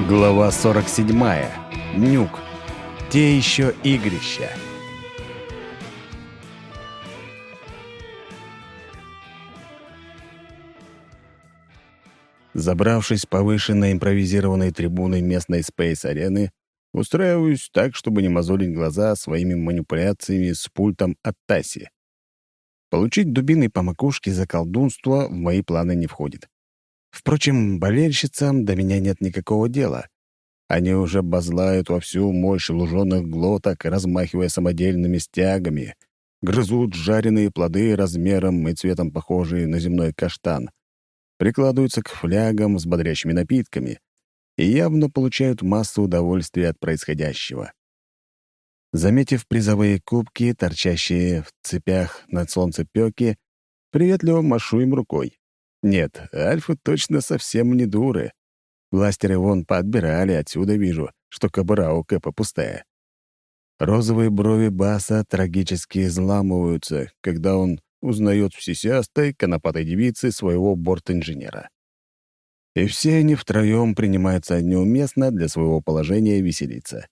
Глава 47. Нюк. Те еще игрища. Забравшись повыше на импровизированной трибуны местной спейс-арены, устраиваюсь так, чтобы не мозолить глаза своими манипуляциями с пультом от Таси. Получить дубиной по макушке за колдунство в мои планы не входит. Впрочем, болельщицам до меня нет никакого дела. Они уже базлают во всю мощь луженых глоток, размахивая самодельными стягами, грызут жареные плоды размером и цветом похожие на земной каштан, прикладываются к флягам с бодрящими напитками и явно получают массу удовольствия от происходящего. Заметив призовые кубки, торчащие в цепях на солнцепёке, приветливо машу им рукой. Нет, альфы точно совсем не дуры. Бластеры вон поотбирали, отсюда вижу, что кобура у Кэпа пустая. Розовые брови Баса трагически изламываются, когда он узнает в сисястой, конопатой девице своего борт-инженера. И все они втроем принимаются неуместно для своего положения веселиться.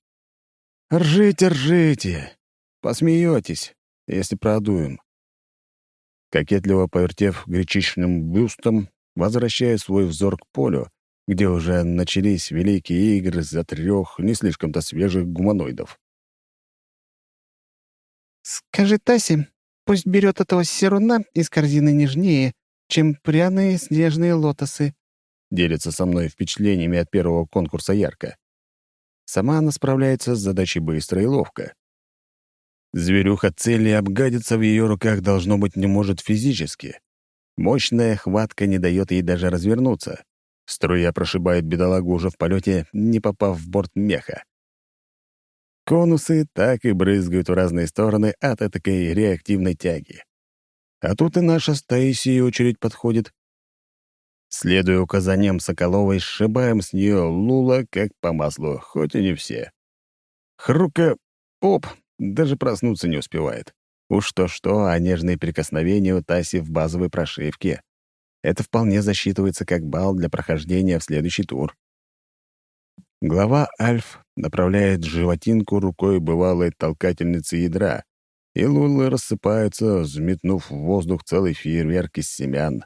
«Ржите, ржите! Посмеетесь, если продуем». Кокетливо повертев гречичным бюстом, возвращая свой взор к полю, где уже начались великие игры за трех не слишком-то свежих гуманоидов. «Скажи Тасе, пусть берет этого серуна из корзины нежнее, чем пряные снежные лотосы», — делится со мной впечатлениями от первого конкурса ярко. Сама она справляется с задачей быстро и ловко. Зверюха цели обгадиться в ее руках должно быть не может физически. Мощная хватка не дает ей даже развернуться. Струя прошибает бедолагу уже в полете, не попав в борт меха. Конусы так и брызгают в разные стороны от этой реактивной тяги. А тут и наша с Таисией очередь подходит. Следуя указаниям Соколовой, сшибаем с нее лула как по маслу, хоть и не все. Хрука, оп, даже проснуться не успевает. Уж то-что, а нежные прикосновения у Таси в базовой прошивке. Это вполне засчитывается как балл для прохождения в следующий тур. Глава Альф направляет животинку рукой бывалой толкательницы ядра, и лулы рассыпаются, взметнув в воздух целый фейерверк из семян.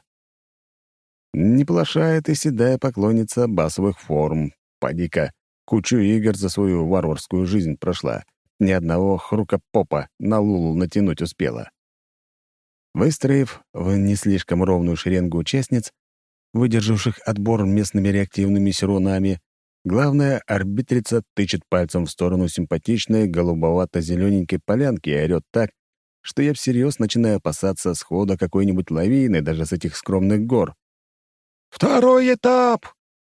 Не плашает и седая поклонница басовых форм. Поди-ка, кучу игр за свою варварскую жизнь прошла. Ни одного хрука-попа на лулу натянуть успела. Выстроив в не слишком ровную шеренгу участниц, выдержавших отбор местными реактивными сиронами, главная арбитрица тычет пальцем в сторону симпатичной голубовато-зелененькой полянки и орёт так, что я всерьез начинаю опасаться схода какой-нибудь лавины даже с этих скромных гор. Второй этап!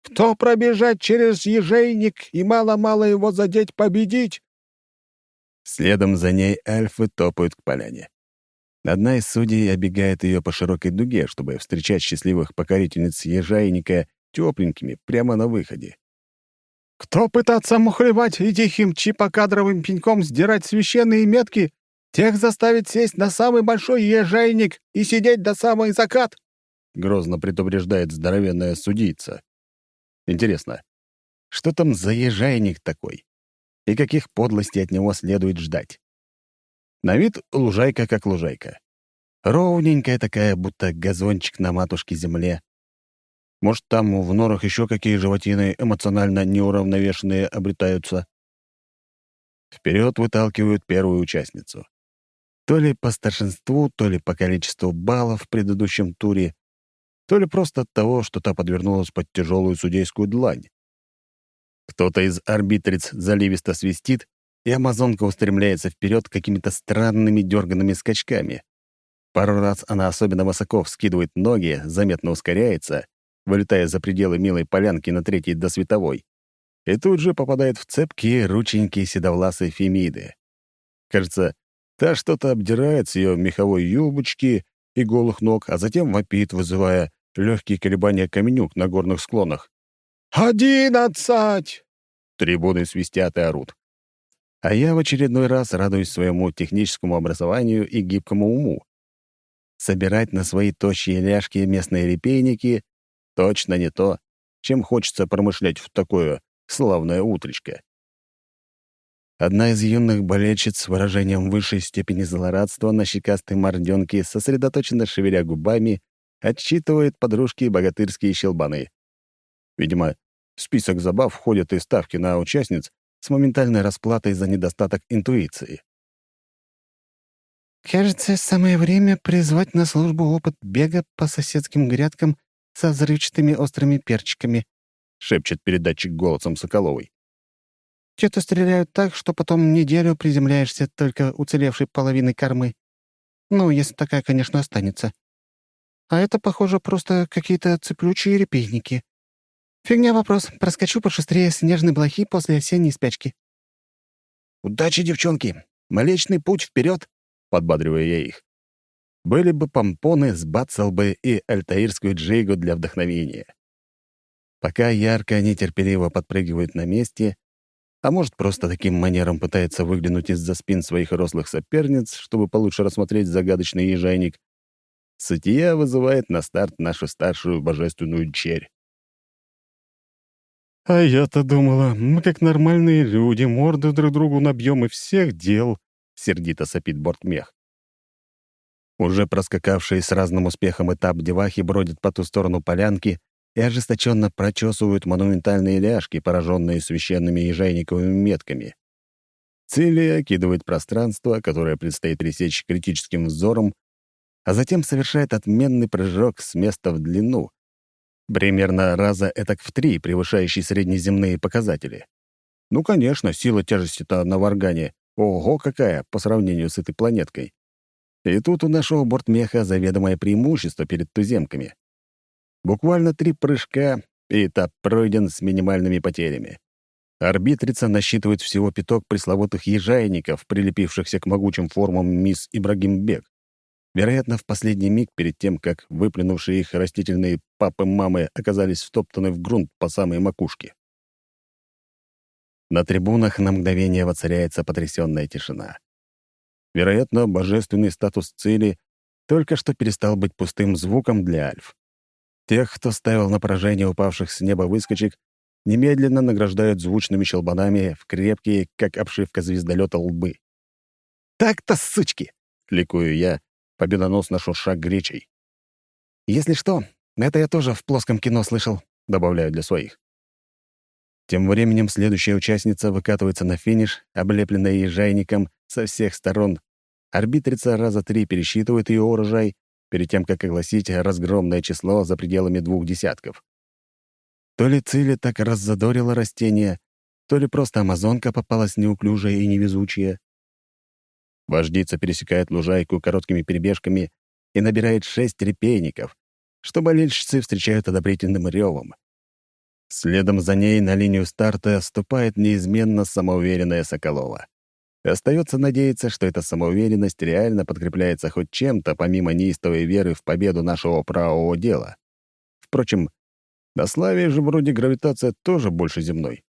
Кто пробежать через ежейник и мало-мало его задеть победить?» Следом за ней альфы топают к поляне. Одна из судей обегает ее по широкой дуге, чтобы встречать счастливых покорительниц ежайника тепленькими прямо на выходе. «Кто пытаться мухлевать и тихим чипокадровым пеньком сдирать священные метки, тех заставить сесть на самый большой ежайник и сидеть до самой закат!» — грозно предупреждает здоровенная судица. Интересно, что там за ежайник такой? И каких подлостей от него следует ждать? На вид лужайка как лужайка. Ровненькая такая, будто газончик на матушке земле. Может, там в норах еще какие животины эмоционально неуравновешенные обретаются? Вперед выталкивают первую участницу. То ли по старшинству, то ли по количеству баллов в предыдущем туре, то ли просто от того, что та подвернулась под тяжелую судейскую длань. Кто-то из арбитриц заливисто свистит, и амазонка устремляется вперед какими-то странными дерганными скачками. Пару раз она особенно высоко вскидывает ноги, заметно ускоряется, вылетая за пределы милой полянки на третьей до световой, и тут же попадает в цепкие рученьки седовласой Фемиды. Кажется, та что-то обдирает с ее меховой юбочки и голых ног, а затем вопит, вызывая легкие колебания каменюк на горных склонах. «Одиннадцать!» Трибуны свистят и орут. А я в очередной раз радуюсь своему техническому образованию и гибкому уму. Собирать на свои тощие ляжки местные репейники — точно не то, чем хочется промышлять в такое Славная утречка. Одна из юных болельщиц с выражением высшей степени злорадства на щекастой морденке, сосредоточенно шевеля губами, отчитывает подружки богатырские щелбаны. Видимо, в список забав входят и ставки на участниц с моментальной расплатой за недостаток интуиции. «Кажется, самое время призвать на службу опыт бега по соседским грядкам со взрывчатыми острыми перчиками», — шепчет передатчик голосом Соколовой. Те-то стреляют так, что потом неделю приземляешься только уцелевшей половиной кормы. Ну, если такая, конечно, останется. А это, похоже, просто какие-то цеплючие репейники. Фигня вопрос. Проскочу пошустрее снежной блохи после осенней спячки. «Удачи, девчонки! Млечный путь вперед! подбадриваю я их. Были бы помпоны, сбацал бы и альтаирскую джейгу для вдохновения. Пока ярко нетерпеливо подпрыгивают на месте, а может, просто таким манером пытается выглянуть из-за спин своих рослых соперниц, чтобы получше рассмотреть загадочный ежайник, Сатия вызывает на старт нашу старшую божественную черь. «А я-то думала, мы как нормальные люди, морды друг другу набьем и всех дел», — сердито сопит бортмех. Уже проскакавшие с разным успехом этап девахи бродят по ту сторону полянки и ожесточенно прочесывают монументальные ляжки, пораженные священными ежайниковыми метками. Цилия окидывает пространство, которое предстоит пересечь критическим взором, а затем совершает отменный прыжок с места в длину, примерно раза этак в три, превышающий среднеземные показатели. Ну, конечно, сила тяжести-то на варгане ого какая по сравнению с этой планеткой. И тут у нашего бортмеха заведомое преимущество перед туземками. Буквально три прыжка, и этап пройден с минимальными потерями. Арбитрица насчитывает всего пяток пресловутых ежайников, прилепившихся к могучим формам мисс Ибрагимбек. Вероятно, в последний миг перед тем, как выплюнувшие их растительные папы-мамы оказались втоптаны в грунт по самой макушке. На трибунах на мгновение воцаряется потрясённая тишина. Вероятно, божественный статус цели только что перестал быть пустым звуком для альф. Тех, кто ставил на поражение упавших с неба выскочек, немедленно награждают звучными щелбанами в крепкие, как обшивка звездолета, лбы. «Так-то, сучки!» — ликую я, победоносно шурша гречей. «Если что, это я тоже в плоском кино слышал», — добавляю для своих. Тем временем следующая участница выкатывается на финиш, облепленная ежайником со всех сторон. Арбитрица раза три пересчитывает ее урожай, перед тем, как огласить разгромное число за пределами двух десятков. То ли Цили так раззадорила растение, то ли просто амазонка попалась неуклюжая и невезучая. Вождица пересекает лужайку короткими перебежками и набирает шесть репейников, что болельщицы встречают одобрительным ревом. Следом за ней на линию старта ступает неизменно самоуверенная Соколова. Остается надеяться, что эта самоуверенность реально подкрепляется хоть чем-то, помимо неистовой веры в победу нашего правого дела. Впрочем, на славе же вроде гравитация тоже больше земной.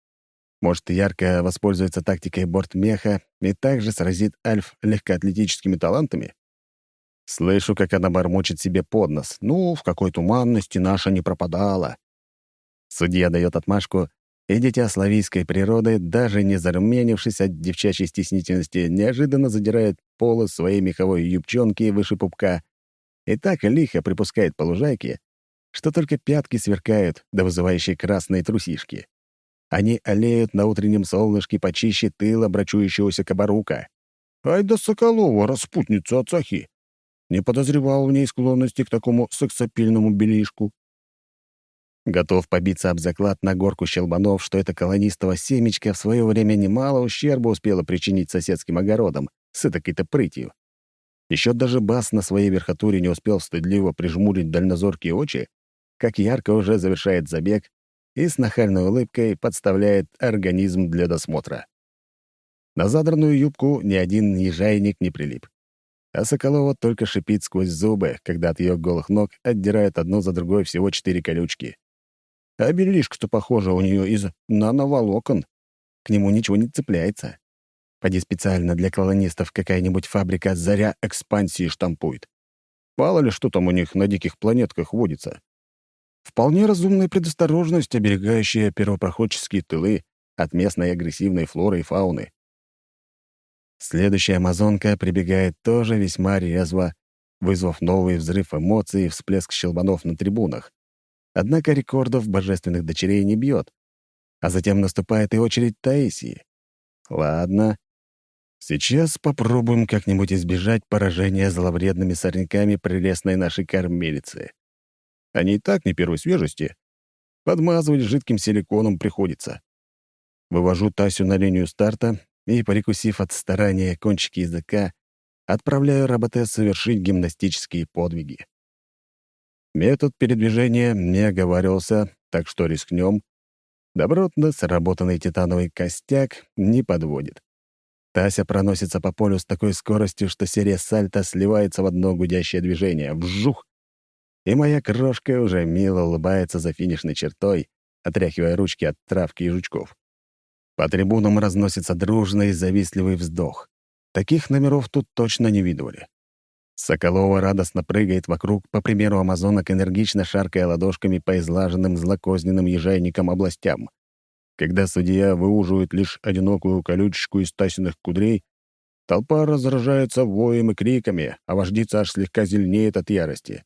Может, ярко воспользуется тактикой бортмеха и также сразит Альф легкоатлетическими талантами? Слышу, как она бормочет себе под нос. Ну, в какой туманности наша не пропадала. Судья дает отмашку, и дитя славийской природы, даже не зарумянившись от девчачьей стеснительности, неожиданно задирает полы своей меховой юбчонки выше пупка и так лихо припускает по лужайке, что только пятки сверкают до вызывающей красные трусишки. Они олеют на утреннем солнышке почище тыла брачующегося кабарука. Ай да Соколова, распутница от Сахи! Не подозревал в ней склонности к такому сексапильному белишку. Готов побиться об заклад на горку щелбанов, что эта колонистова семечка в свое время немало ущерба успела причинить соседским огородам с этакой-то прытью. Еще даже бас на своей верхотуре не успел стыдливо прижмурить дальнозоркие очи, как ярко уже завершает забег и с нахальной улыбкой подставляет организм для досмотра. На задранную юбку ни один ежайник не прилип. А Соколова только шипит сквозь зубы, когда от ее голых ног отдирают одну за другой всего четыре колючки. А белишка-то, похоже, у нее из нановолокон. К нему ничего не цепляется. Поди специально для колонистов какая-нибудь фабрика «Заря экспансии» штампует. Мало ли, что там у них на диких планетках водится. Вполне разумная предосторожность, оберегающая первопроходческие тылы от местной агрессивной флоры и фауны. Следующая амазонка прибегает тоже весьма резво, вызвав новый взрыв эмоций и всплеск щелбанов на трибунах. Однако рекордов божественных дочерей не бьет. А затем наступает и очередь Таисии. Ладно. Сейчас попробуем как-нибудь избежать поражения зловредными сорняками прелестной нашей кормилицы. Они и так не первой свежести. Подмазывать жидким силиконом приходится. Вывожу Тасю на линию старта и, прикусив от старания кончики языка, отправляю робота совершить гимнастические подвиги. Метод передвижения не оговаривался, так что рискнем. Добротно сработанный титановый костяк не подводит. Тася проносится по полю с такой скоростью, что серия сальто сливается в одно гудящее движение. Вжух! И моя крошка уже мило улыбается за финишной чертой, отряхивая ручки от травки и жучков. По трибунам разносится дружный завистливый вздох. Таких номеров тут точно не видывали. Соколова радостно прыгает вокруг, по примеру амазонок, энергично шаркая ладошками по излаженным злокозненным ежайникам областям. Когда судья выуживает лишь одинокую колючечку из тасиных кудрей, толпа разражается воем и криками, а вождица аж слегка зеленеет от ярости.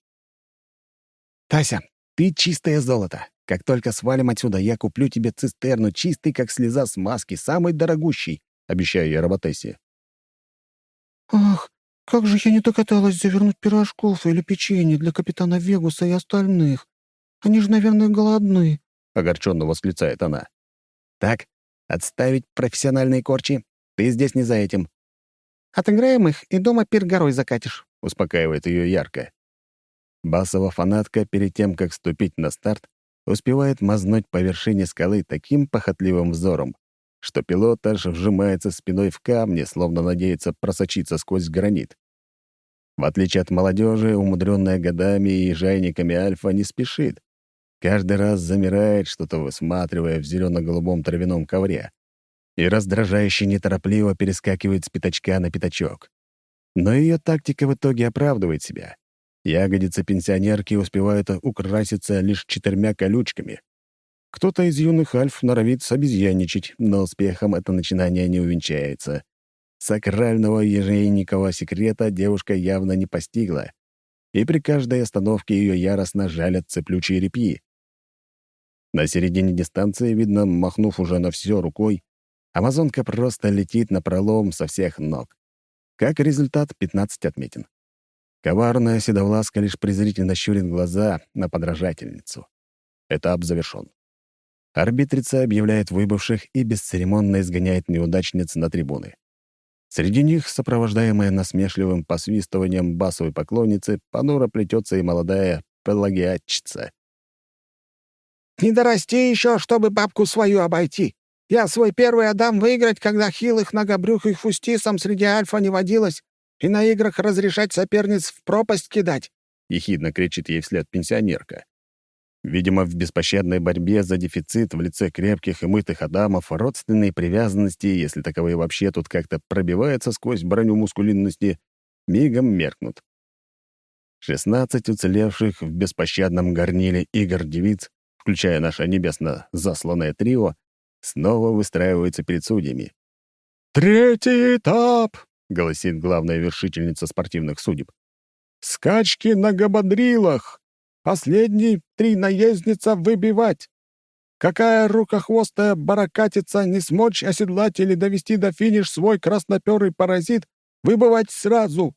«Тася, ты чистое золото. Как только свалим отсюда, я куплю тебе цистерну, чистый, как слеза смазки, самый дорогущий», — обещаю я Роботессе. «Ах, как же я не догадалась завернуть пирожков или печенье для капитана Вегуса и остальных. Они же, наверное, голодны», — огорченно восклицает она. «Так, отставить профессиональные корчи. Ты здесь не за этим». «Отыграем их, и дома пир горой закатишь», — успокаивает ее ярко. Басова фанатка перед тем, как вступить на старт, успевает мазнуть по вершине скалы таким похотливым взором, что пилот аж вжимается спиной в камни, словно надеется просочиться сквозь гранит. В отличие от молодежи, умудренная годами и жайниками Альфа не спешит. Каждый раз замирает, что-то высматривая в зелено-голубом травяном ковре. И раздражающе неторопливо перескакивает с пятачка на пятачок. Но ее тактика в итоге оправдывает себя. Ягодицы пенсионерки успевают украситься лишь четырьмя колючками. Кто-то из юных альф норовит обезьянничать, но успехом это начинание не увенчается. Сакрального ежейникового секрета девушка явно не постигла, и при каждой остановке ее яростно жалят цеплючие репьи. На середине дистанции, видно, махнув уже на все рукой, амазонка просто летит на пролом со всех ног. Как результат, 15 отметин. Коварная седовласка лишь презрительно щурит глаза на подражательницу. Этап завершен. Арбитрица объявляет выбывших и бесцеремонно изгоняет неудачниц на трибуны. Среди них, сопровождаемая насмешливым посвистыванием басовой поклонницы, понуро плетется и молодая пелагиатчица. «Не дорасти еще, чтобы бабку свою обойти. Я свой первый отдам выиграть, когда хилых ногобрюхих фустисом среди альфа не водилось, и на играх разрешать соперниц в пропасть кидать!» — ехидно кричит ей вслед пенсионерка. Видимо, в беспощадной борьбе за дефицит в лице крепких и мытых адамов родственные привязанности, если таковые вообще тут как-то пробиваются сквозь броню мускулинности, мигом меркнут. Шестнадцать уцелевших в беспощадном горниле игр-девиц, включая наше небесно засланное трио, снова выстраиваются перед судьями. «Третий этап!» — голосит главная вершительница спортивных судеб. «Скачки на габадрилах! Последний три наездница выбивать. Какая рукохвостая баракатица не смочь оседлать или довести до финиш свой красноперый паразит, выбывать сразу.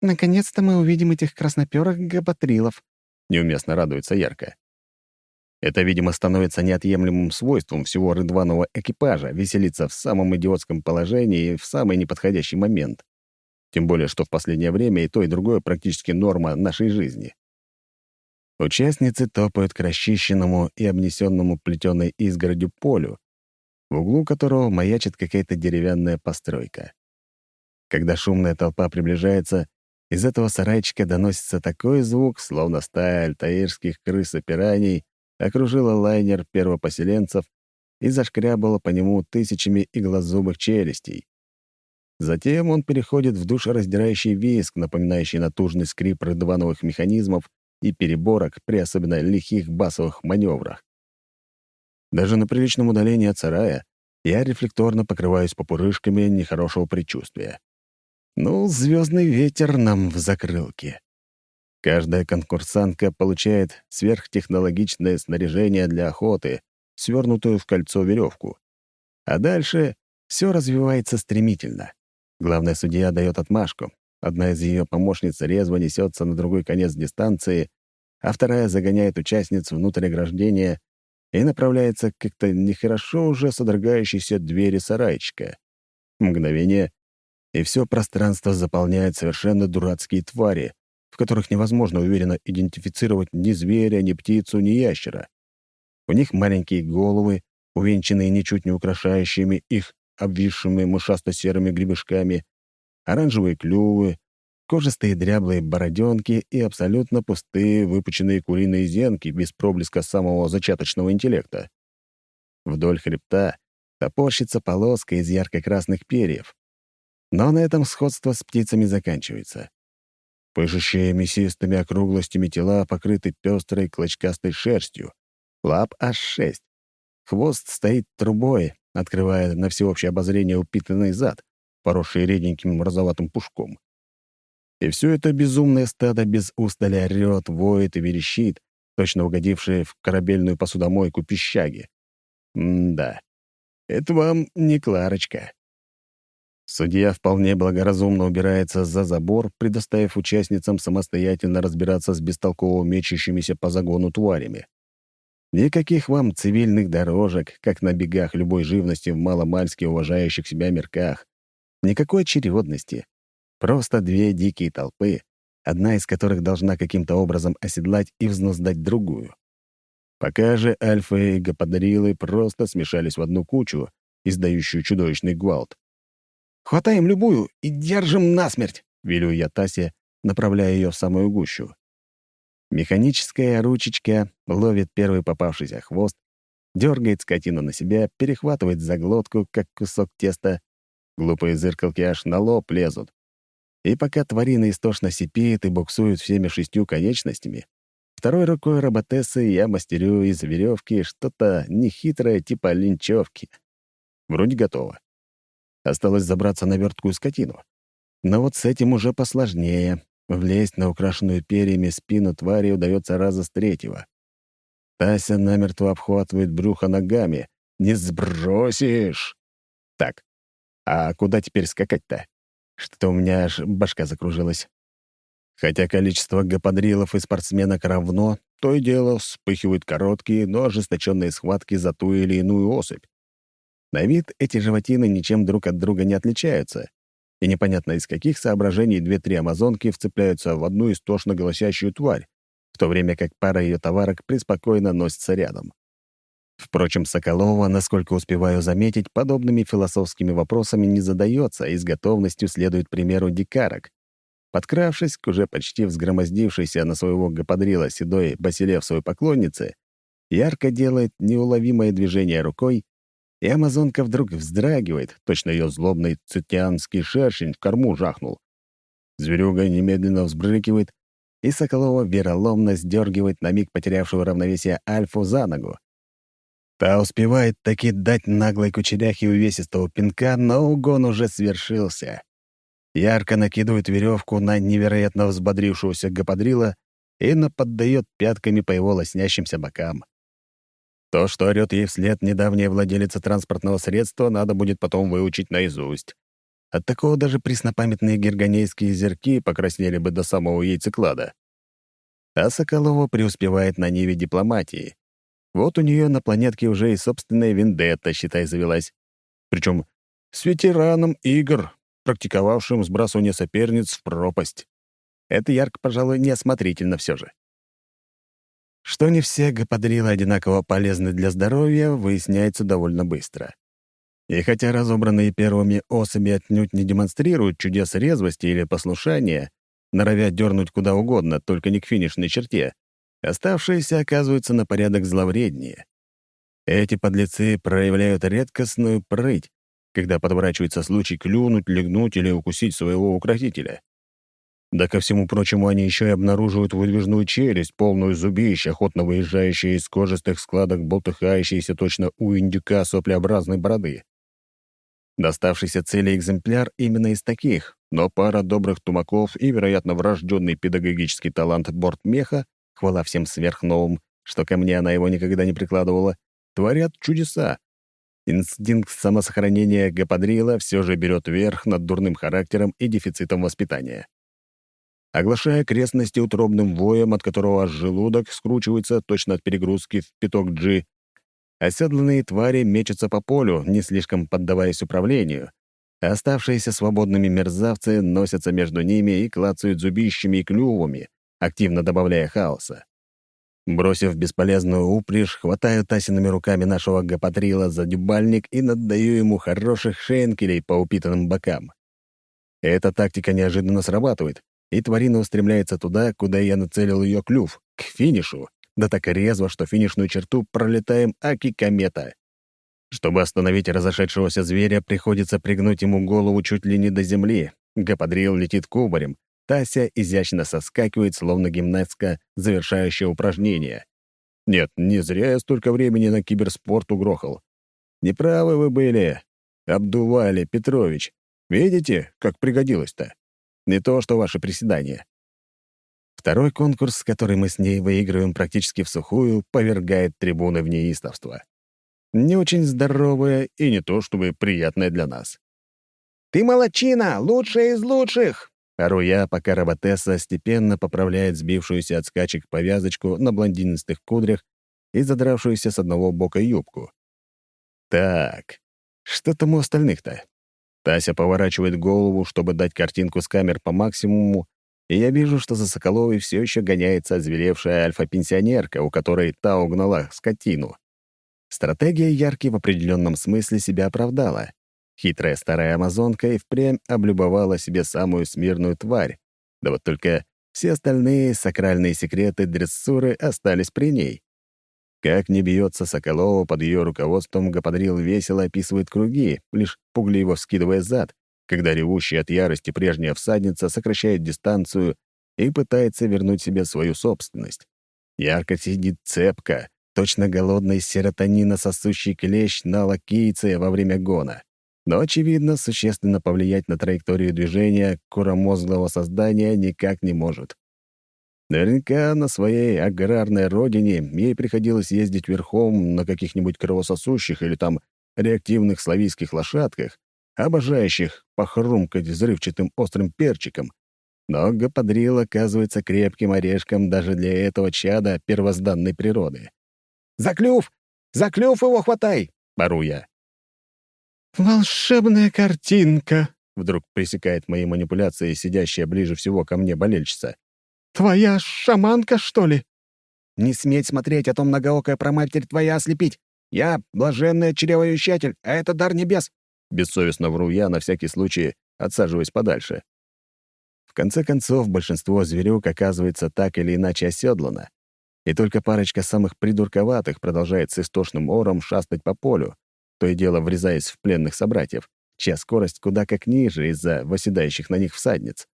Наконец-то мы увидим этих красноперых габатрилов. Неуместно радуется ярко. Это, видимо, становится неотъемлемым свойством всего рыдваного экипажа — веселиться в самом идиотском положении и в самый неподходящий момент. Тем более, что в последнее время и то, и другое практически норма нашей жизни. Участницы топают к расчищенному и обнесенному плетеной изгородью полю, в углу которого маячит какая-то деревянная постройка. Когда шумная толпа приближается, из этого сарайчика доносится такой звук, словно стая альтаирских крыс и пираний окружила лайнер первопоселенцев и зашкрябала по нему тысячами иглозубых челюстей. Затем он переходит в душераздирающий виск, напоминающий натужный скрип рыдвановых механизмов и переборок при особенно лихих басовых маневрах. Даже на приличном удалении от сарая я рефлекторно покрываюсь попурышками нехорошего предчувствия. Ну, звездный ветер нам в закрылке. Каждая конкурсантка получает сверхтехнологичное снаряжение для охоты, свернутую в кольцо веревку. А дальше все развивается стремительно. Главная судья дает отмашку. Одна из ее помощниц резво несется на другой конец дистанции, а вторая загоняет участниц внутрь ограждения и направляется к как-то нехорошо уже содрогающейся двери сарайчика. Мгновение, и все пространство заполняет совершенно дурацкие твари, которых невозможно уверенно идентифицировать ни зверя, ни птицу, ни ящера. У них маленькие головы, увенчанные ничуть не украшающими их обвисшими мышасто-серыми гребешками, оранжевые клювы, кожистые дряблые бороденки и абсолютно пустые выпученные куриные зенки без проблеска самого зачаточного интеллекта. Вдоль хребта топорщится полоска из ярко-красных перьев. Но на этом сходство с птицами заканчивается. Пышущие мясистыми округлостями тела покрыты пестрой клочкастой шерстью. Лап аж шесть. Хвост стоит трубой, открывая на всеобщее обозрение упитанный зад, поросший реденьким розоватым пушком. И все это безумное стадо без устали орёт, воет и верещит, точно угодившие в корабельную посудомойку пищаги. М-да, это вам не Кларочка. Судья вполне благоразумно убирается за забор, предоставив участницам самостоятельно разбираться с бестолково мечущимися по загону тварями. Никаких вам цивильных дорожек, как на бегах любой живности в маломальски уважающих себя мерках. Никакой очередности. Просто две дикие толпы, одна из которых должна каким-то образом оседлать и взнуздать другую. Пока же альфы и гаподарилы просто смешались в одну кучу, издающую чудовищный гвалт. «Хватаем любую и держим насмерть!» — велю я Тасе, направляя ее в самую гущу. Механическая ручечка ловит первый попавшийся хвост, дергает скотину на себя, перехватывает за глотку, как кусок теста. Глупые зыркалки аж на лоб лезут. И пока тварина истошно сипеет и буксует всеми шестью конечностями, второй рукой роботессы я мастерю из веревки что-то нехитрое типа линчевки. Вроде готово. Осталось забраться на верткую скотину. Но вот с этим уже посложнее. Влезть на украшенную перьями спину твари удается раза с третьего. Тася намертво обхватывает брюхо ногами. «Не сбросишь!» Так, а куда теперь скакать-то? Что-то у меня аж башка закружилась. Хотя количество гаподрилов и спортсменок равно, то и дело вспыхивают короткие, но ожесточенные схватки за ту или иную особь. На вид эти животины ничем друг от друга не отличаются, и непонятно из каких соображений две-три амазонки вцепляются в одну истошно голосящую тварь, в то время как пара ее товарок преспокойно носится рядом. Впрочем, Соколова, насколько успеваю заметить, подобными философскими вопросами не задается и с готовностью следует примеру дикарок. Подкравшись к уже почти взгромоздившейся на своего гаподрила седой Басилевсовой поклоннице, ярко делает неуловимое движение рукой, и амазонка вдруг вздрагивает, точно ее злобный цитианский шершень в корму жахнул. Зверюга немедленно взбрыкивает, и Соколова вероломно сдергивает на миг потерявшего равновесие Альфу за ногу. Та успевает таки дать наглой кучеряхе увесистого пинка, но угон уже свершился. Ярко накидывает веревку на невероятно взбодрившегося гаподрила и наподдает пятками по его лоснящимся бокам. То, что орёт ей вслед недавняя владелица транспортного средства, надо будет потом выучить наизусть. От такого даже преснопамятные герганейские зерки покраснели бы до самого яйцеклада. А Соколова преуспевает на ниве дипломатии. Вот у нее на планетке уже и собственная вендетта, считай, завелась. Причем с ветераном игр, практиковавшим сбрасывание соперниц в пропасть. Это ярко, пожалуй, неосмотрительно все же. Что не все гаподрилы одинаково полезны для здоровья, выясняется довольно быстро. И хотя разобранные первыми особи отнюдь не демонстрируют чудес резвости или послушания, норовя дернуть куда угодно, только не к финишной черте, оставшиеся оказываются на порядок зловреднее. Эти подлецы проявляют редкостную прыть, когда подворачивается случай клюнуть, легнуть или укусить своего укротителя. Да ко всему прочему, они еще и обнаруживают выдвижную челюсть, полную зубищ, охотно выезжающие из кожистых складок, болтыхающиеся точно у индюка соплеобразной бороды. Доставшийся цели экземпляр именно из таких, но пара добрых тумаков и, вероятно, врожденный педагогический талант бортмеха, хвала всем сверхновым, что ко мне она его никогда не прикладывала, творят чудеса. Инстинкт самосохранения Гападрила все же берет верх над дурным характером и дефицитом воспитания. Оглашая крестности утробным воем, от которого желудок скручивается точно от перегрузки в пяток G, оседланные твари мечутся по полю, не слишком поддаваясь управлению, оставшиеся свободными мерзавцы носятся между ними и клацают зубищами и клювами, активно добавляя хаоса. Бросив бесполезную упряжь, хватаю тасиными руками нашего гапатрила за дюбальник и наддаю ему хороших шенкелей по упитанным бокам. Эта тактика неожиданно срабатывает, и тварина устремляется туда, куда я нацелил ее клюв, к финишу, да так резво, что финишную черту пролетаем аки-комета. Чтобы остановить разошедшегося зверя, приходится пригнуть ему голову чуть ли не до земли. Гападрил летит кубарем, Тася изящно соскакивает, словно гимнастка, завершающая упражнение. Нет, не зря я столько времени на киберспорт угрохал. Неправы вы были. Обдували, Петрович. Видите, как пригодилось-то? Не то, что ваше приседание. Второй конкурс, который мы с ней выигрываем практически в сухую, повергает трибуны в неистовство. Не очень здоровое и не то, чтобы приятное для нас. «Ты молочина! Лучшая из лучших!» Ору я, пока роботесса степенно поправляет сбившуюся от скачек повязочку на блондинистых кудрях и задравшуюся с одного бока юбку. Так, что там у остальных-то? Тася поворачивает голову, чтобы дать картинку с камер по максимуму, и я вижу, что за Соколовой все еще гоняется озверевшая альфа-пенсионерка, у которой та угнала скотину. Стратегия Ярки в определенном смысле себя оправдала. Хитрая старая амазонка и впрямь облюбовала себе самую смирную тварь. Да вот только все остальные сакральные секреты дрессуры остались при ней. Как не бьется Соколова под ее руководством, Гаподрил весело описывает круги, лишь пугливо вскидывая зад, когда ревущая от ярости прежняя всадница сокращает дистанцию и пытается вернуть себе свою собственность. Ярко сидит цепка, точно голодный серотонина сосущий клещ на лакейце во время гона но, очевидно, существенно повлиять на траекторию движения куромозглого создания никак не может. Наверняка на своей аграрной родине ей приходилось ездить верхом на каких-нибудь кровососущих или там реактивных славийских лошадках, обожающих похрумкать взрывчатым острым перчиком. Но Гаподрил оказывается крепким орешком даже для этого чада первозданной природы. «За клюв! За клюв его хватай!» — бору я. «Волшебная картинка!» — вдруг пресекает мои манипуляции сидящая ближе всего ко мне болельщица. «Твоя шаманка, что ли?» «Не сметь смотреть, а то многоокая проматерь твоя ослепить! Я — блаженный чревовещатель, а это дар небес!» Бессовестно вру я, на всякий случай отсаживаясь подальше. В конце концов, большинство зверюк оказывается так или иначе оседлано, и только парочка самых придурковатых продолжает с истошным ором шастать по полю, то и дело врезаясь в пленных собратьев, чья скорость куда как ниже из-за восседающих на них всадниц.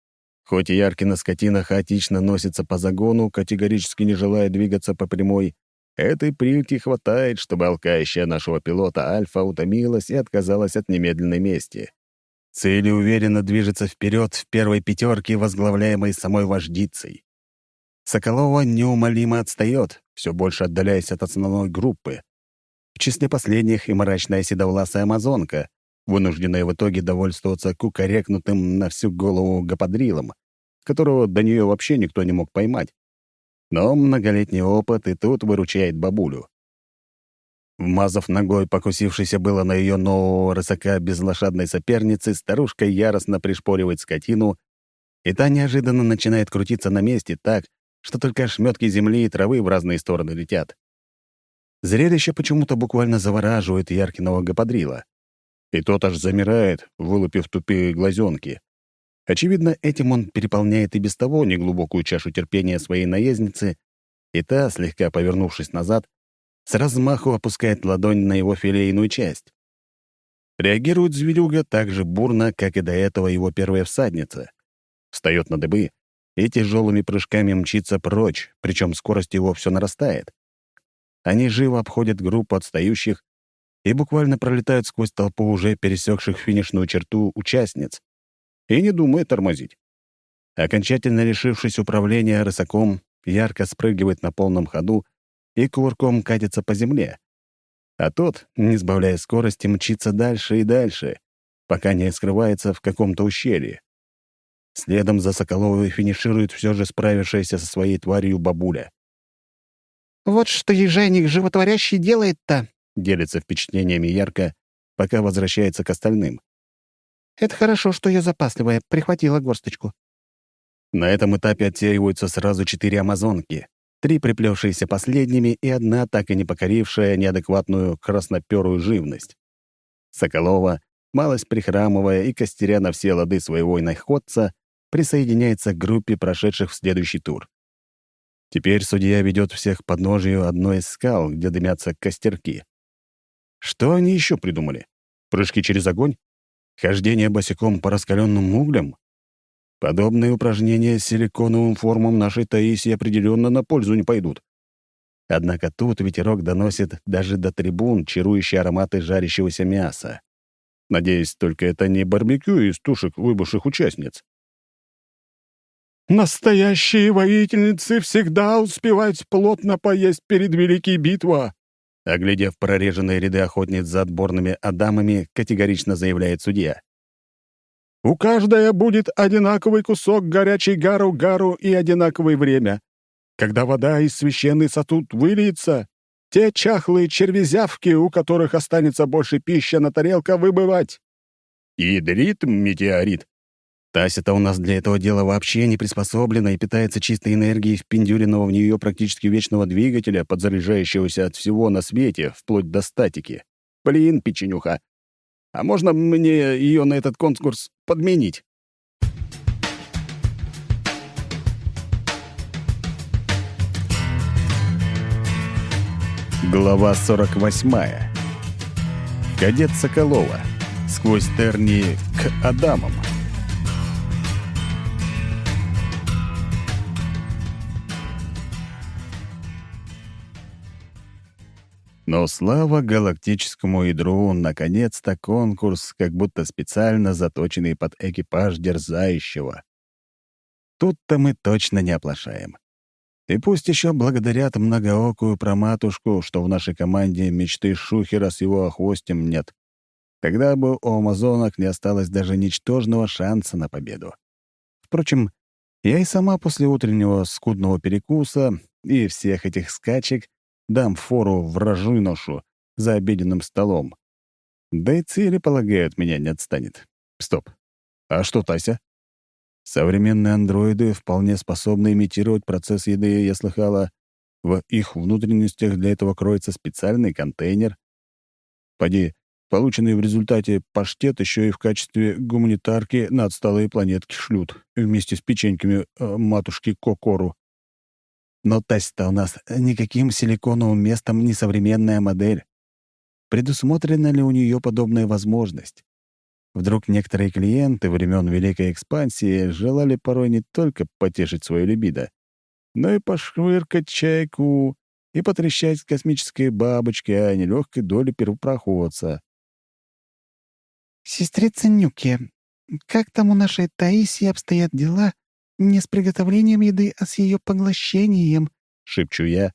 Хоть и Яркина скотина хаотично носится по загону, категорически не желая двигаться по прямой, этой прильки хватает, чтобы алкающая нашего пилота Альфа утомилась и отказалась от немедленной мести. Цель уверенно движется вперед в первой пятерке, возглавляемой самой вождицей. Соколова неумолимо отстает, все больше отдаляясь от основной группы, в числе последних и мрачная седовласая амазонка, вынужденная в итоге довольствоваться кукарекнутым на всю голову гаподрилом, которого до нее вообще никто не мог поймать. Но многолетний опыт и тут выручает бабулю. Вмазав ногой, покусившейся было на ее нового рысака безлошадной соперницы, старушка яростно пришпоривает скотину, и та неожиданно начинает крутиться на месте так, что только ошметки земли и травы в разные стороны летят. Зрелище почему-то буквально завораживает Яркиного гаподрила. И тот аж замирает, вылупив тупые глазенки. Очевидно, этим он переполняет и без того неглубокую чашу терпения своей наездницы, и та, слегка повернувшись назад, с размаху опускает ладонь на его филейную часть. Реагирует зверюга так же бурно, как и до этого его первая всадница. Встает на дыбы, и тяжелыми прыжками мчится прочь, причем скорость его все нарастает. Они живо обходят группу отстающих и буквально пролетают сквозь толпу уже пересекших финишную черту участниц и не думает тормозить. Окончательно решившись управление рысаком, ярко спрыгивает на полном ходу и кувырком катится по земле. А тот, не сбавляя скорости, мчится дальше и дальше, пока не скрывается в каком-то ущелье. Следом за Соколовой финиширует все же справившаяся со своей тварью бабуля. «Вот что ежайник животворящий делает-то!» — делится впечатлениями ярко, пока возвращается к остальным. «Это хорошо, что я запасливая, прихватила горсточку». На этом этапе отсеиваются сразу четыре амазонки, три приплевшиеся последними и одна, так и не покорившая неадекватную красноперую живность. Соколова, малость прихрамывая и костеря на все лады своего иноходца, присоединяется к группе прошедших в следующий тур. Теперь судья ведет всех к подножию одной из скал, где дымятся костерки. Что они еще придумали? Прыжки через огонь? Хождение босиком по раскаленным углям? Подобные упражнения с силиконовым формом нашей Таисии определенно на пользу не пойдут. Однако тут ветерок доносит даже до трибун чарующие ароматы жарящегося мяса. Надеюсь, только это не барбекю из тушек выбывших участниц. «Настоящие воительницы всегда успевают плотно поесть перед великой битвой», оглядев прореженные ряды охотниц за отборными адамами, категорично заявляет судья. У каждая будет одинаковый кусок горячей гару-гару и одинаковое время. Когда вода из священный сосуд выльется, те чахлые червезявки, у которых останется больше пищи на тарелка, выбывать. Ядрит метеорит. Тася-то у нас для этого дела вообще не приспособлена и питается чистой энергией впендюренного в нее практически вечного двигателя, подзаряжающегося от всего на свете, вплоть до статики. Блин, печенюха. А можно мне ее на этот конкурс подменить?» Глава 48. Кадет Соколова. Сквозь тернии к Адамам. Но слава галактическому ядру, наконец-то конкурс, как будто специально заточенный под экипаж дерзающего. Тут-то мы точно не оплошаем. И пусть еще благодарят многоокую проматушку, что в нашей команде мечты Шухера с его охвостем нет. Тогда бы у амазонок не осталось даже ничтожного шанса на победу. Впрочем, я и сама после утреннего скудного перекуса и всех этих скачек дам фору вражиношу за обеденным столом. Да и цели, полагают, меня не отстанет. Стоп. А что Тася? Современные андроиды вполне способны имитировать процесс еды, я слыхала. В их внутренностях для этого кроется специальный контейнер. Поди, полученный в результате паштет еще и в качестве гуманитарки на отсталые планетки шлют, вместе с печеньками э, матушки Кокору. Но Тась-то у нас никаким силиконовым местом не современная модель. Предусмотрена ли у нее подобная возможность? Вдруг некоторые клиенты времен Великой экспансии желали порой не только потешить свою либидо, но и пошвыркать чайку и потрещать космической бабочке о нелегкой доле первопроходца. «Сестрица Нюки, как там у нашей Таисии обстоят дела не с приготовлением еды, а с ее поглощением», — шепчу я,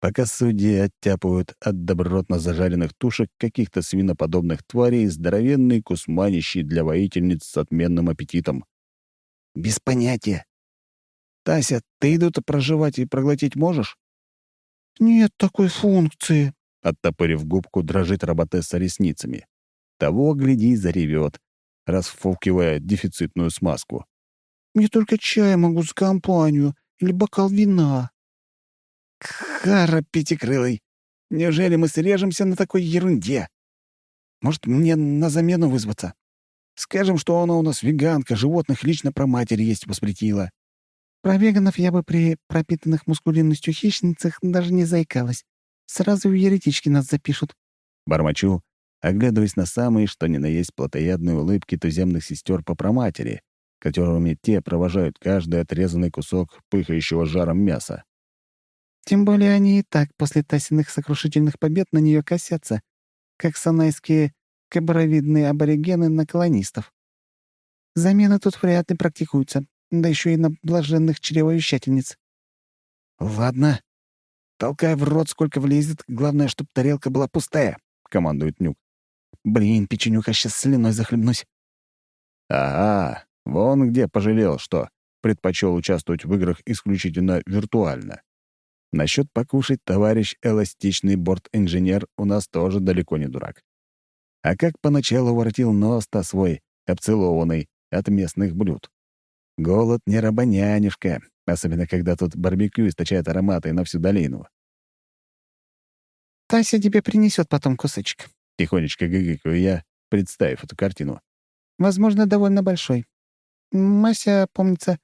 пока судьи оттяпывают от добротно зажаренных тушек каких-то свиноподобных тварей здоровенный кусманищий для воительниц с отменным аппетитом. «Без понятия. Тася, ты идут проживать и проглотить можешь?» «Нет такой функции», — оттопырив губку, дрожит роботесса ресницами. Того, гляди, заревет, расфукивая дефицитную смазку. Мне только чай могу с компанию или бокал вина». «Кара пятикрылый! Неужели мы срежемся на такой ерунде? Может, мне на замену вызваться? Скажем, что она у нас веганка, животных лично про матери есть воспретила». Про веганов я бы при пропитанных мускулинностью хищницах даже не заикалась. Сразу в еретички нас запишут. Бормочу, оглядываясь на самые, что ни на есть плотоядные улыбки туземных сестер по проматери, которыми те провожают каждый отрезанный кусок пыхающего жаром мяса. Тем более они и так после Тасиных сокрушительных побед на нее косятся, как санайские кабаровидные аборигены на колонистов. Замены тут вряд ли практикуются, да еще и на блаженных чревовещательниц. «Ладно. Толкай в рот, сколько влезет. Главное, чтобы тарелка была пустая», — командует Нюк. «Блин, печенюха, сейчас слюной захлебнусь». Ага, вон где пожалел, что предпочел участвовать в играх исключительно виртуально. Насчет покушать товарищ эластичный борт-инженер у нас тоже далеко не дурак. А как поначалу воротил нос-то свой, обцелованный от местных блюд. Голод не рабонянюшка, особенно когда тут барбекю источает ароматы на всю долину. «Тася тебе принесет потом кусочек», — тихонечко гыгыкаю я, представив эту картину. «Возможно, довольно большой. Мася, помнится,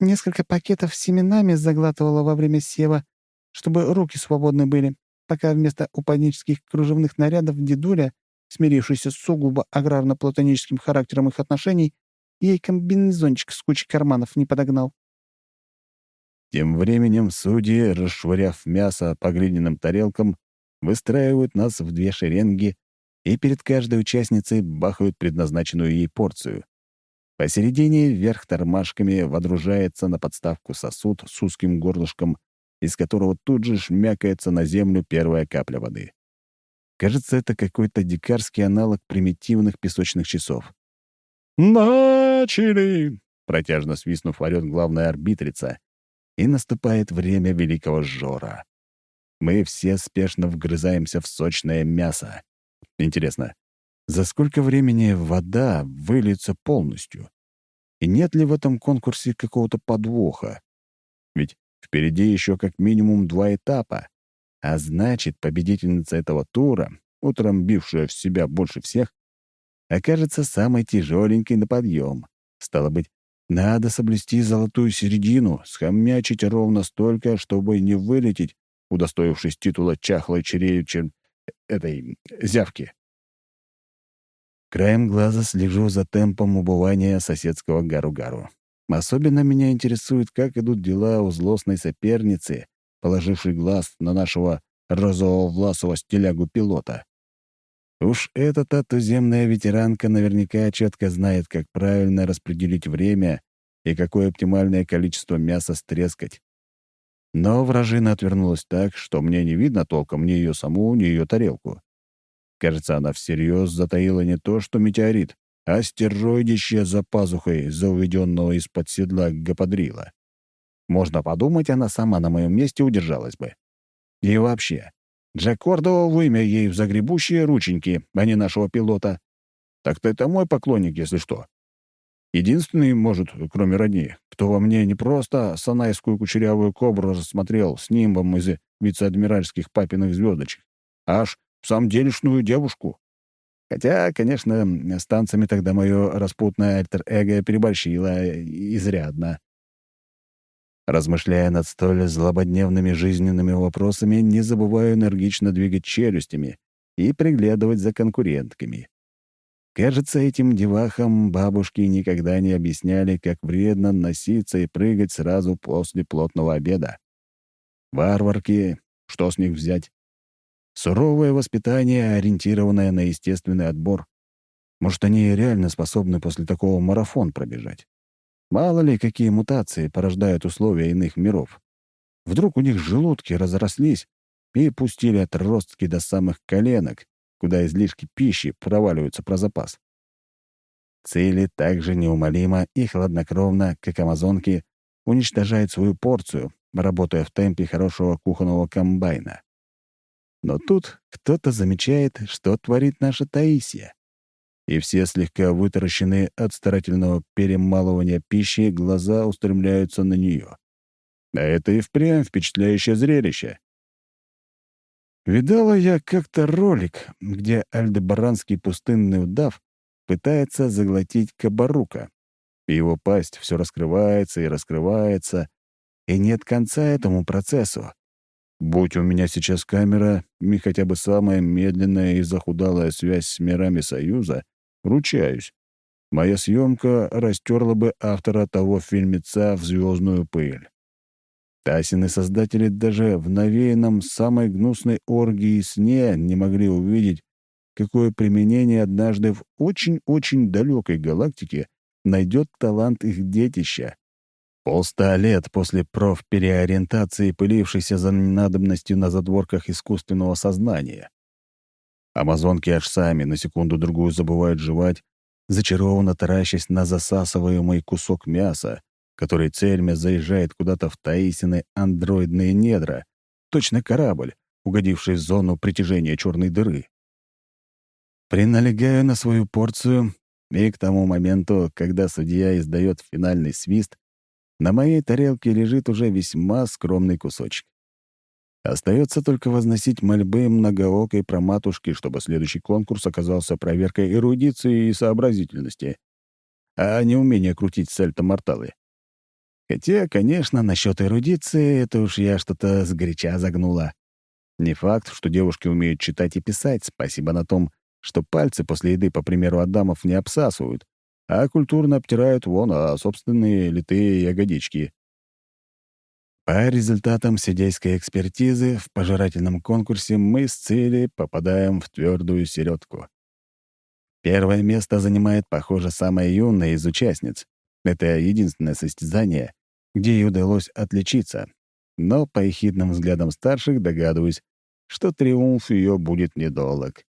несколько пакетов с семенами заглатывала во время сева, чтобы руки свободны были, пока вместо упаднических кружевных нарядов дедуля, смирившийся с сугубо аграрно-платоническим характером их отношений, ей комбинезончик с кучей карманов не подогнал. Тем временем судьи, расшвыряв мясо по глиняным тарелкам, выстраивают нас в две шеренги и перед каждой участницей бахают предназначенную ей порцию. Посередине вверх тормашками водружается на подставку сосуд с узким горлышком из которого тут же шмякается на землю первая капля воды. Кажется, это какой-то дикарский аналог примитивных песочных часов. «Начали!» — протяжно свистнув, орёт главная арбитрица, и наступает время великого жора. Мы все спешно вгрызаемся в сочное мясо. Интересно, за сколько времени вода выльется полностью? И нет ли в этом конкурсе какого-то подвоха? Ведь Впереди еще как минимум два этапа. А значит, победительница этого тура, утром бившая в себя больше всех, окажется самой тяжеленькой на подъем. Стало быть, надо соблюсти золотую середину, схомячить ровно столько, чтобы не вылететь, удостоившись титула чахлой череючем этой зявки. Краем глаза слежу за темпом убывания соседского гару-гару. Особенно меня интересует, как идут дела у злостной соперницы, положившей глаз на нашего розового-власого стилягу-пилота. Уж эта-то туземная ветеранка наверняка четко знает, как правильно распределить время и какое оптимальное количество мяса стрескать. Но вражина отвернулась так, что мне не видно толком ни ее саму, ни ее тарелку. Кажется, она всерьез затаила не то, что метеорит, астероидище за пазухой заведенного из-под седла гаподрила. Можно подумать, она сама на моем месте удержалась бы. И вообще, Джакордова вымя ей в загребущие рученьки, а не нашего пилота. Так-то это мой поклонник, если что. Единственный, может, кроме родни, кто во мне не просто санайскую кучерявую кобру рассмотрел с нимбом из вице-адмиральских папиных звездочек, аж в самом делешную девушку. Хотя, конечно, с танцами тогда мое распутное альтер-эго переборщило изрядно. Размышляя над столь злободневными жизненными вопросами, не забываю энергично двигать челюстями и приглядывать за конкурентками. Кажется, этим девахам бабушки никогда не объясняли, как вредно носиться и прыгать сразу после плотного обеда. Варварки, что с них взять? Суровое воспитание, ориентированное на естественный отбор. Может, они реально способны после такого марафон пробежать? Мало ли, какие мутации порождают условия иных миров. Вдруг у них желудки разрослись и пустили отростки до самых коленок, куда излишки пищи проваливаются про запас. Цели также неумолимо и хладнокровно, как амазонки, уничтожают свою порцию, работая в темпе хорошего кухонного комбайна. Но тут кто-то замечает, что творит наша Таисия. И все слегка вытаращенные от старательного перемалывания пищи глаза устремляются на нее. А это и впрямь впечатляющее зрелище. Видала я как-то ролик, где альдебаранский пустынный удав пытается заглотить кабарука. И его пасть все раскрывается и раскрывается, и нет конца этому процессу. Будь у меня сейчас камера и хотя бы самая медленная и захудалая связь с мирами Союза, ручаюсь. моя съемка растерла бы автора того фильмеца в звездную пыль. Тасины создатели даже в навеянном самой гнусной оргии сне не могли увидеть, какое применение однажды в очень-очень далекой галактике найдет талант их детища. Полста лет после профпереориентации, пылившейся за ненадобностью на задворках искусственного сознания. Амазонки аж сами на секунду-другую забывают жевать, зачарованно таращась на засасываемый кусок мяса, который цельмя заезжает куда-то в Таисины андроидные недра, точно корабль, угодивший в зону притяжения черной дыры. Приналегаю на свою порцию, и к тому моменту, когда судья издает финальный свист, на моей тарелке лежит уже весьма скромный кусочек. Остается только возносить мольбы многоокой проматушки, чтобы следующий конкурс оказался проверкой эрудиции и сообразительности, а не умение крутить сальто-морталы. Хотя, конечно, насчет эрудиции это уж я что-то сгоряча загнула. Не факт, что девушки умеют читать и писать, спасибо на том, что пальцы после еды, по примеру Адамов, не обсасывают, а культурно обтирают вон, а собственные литые ягодички. По результатам судейской экспертизы в пожирательном конкурсе мы с цели попадаем в твердую середку. Первое место занимает, похоже, самая юная из участниц. Это единственное состязание, где ей удалось отличиться. Но по ехидным взглядам старших догадываюсь, что триумф ее будет недолг.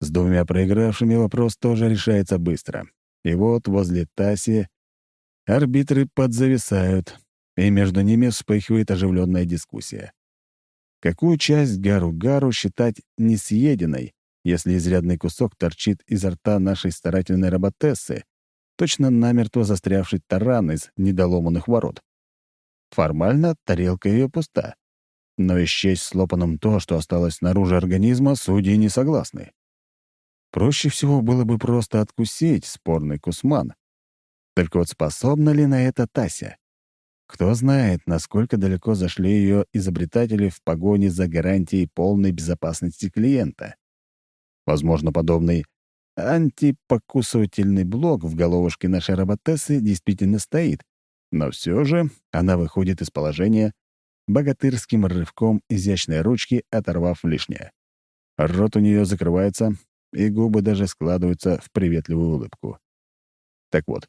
С двумя проигравшими вопрос тоже решается быстро. И вот возле Таси арбитры подзависают, и между ними вспыхивает оживленная дискуссия. Какую часть Гару-Гару считать несъеденной, если изрядный кусок торчит изо рта нашей старательной роботессы, точно намертво застрявший таран из недоломанных ворот. Формально тарелка ее пуста. Но исчесть слопанным то, что осталось снаружи организма, судьи не согласны. Проще всего было бы просто откусить спорный кусман. Только вот способна ли на это Тася? Кто знает, насколько далеко зашли ее изобретатели в погоне за гарантией полной безопасности клиента. Возможно, подобный Антипокусывательный блок в головушке нашей роботессы действительно стоит, но все же она выходит из положения, богатырским рывком изящной ручки оторвав лишнее. Рот у нее закрывается, и губы даже складываются в приветливую улыбку. Так вот,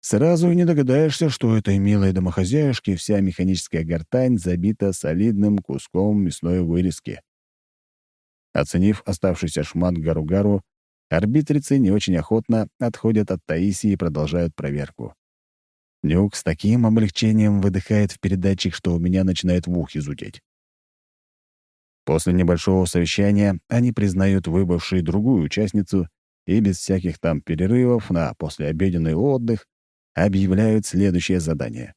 сразу и не догадаешься, что этой милой домохозяюшки вся механическая гортань забита солидным куском мясной вырезки. Оценив оставшийся шмат гару-гару, Арбитрицы не очень охотно отходят от Таисии и продолжают проверку. Нюк с таким облегчением выдыхает в передатчик, что у меня начинает в ухе зудеть. После небольшого совещания они признают выбывшую другую участницу и без всяких там перерывов на послеобеденный отдых объявляют следующее задание.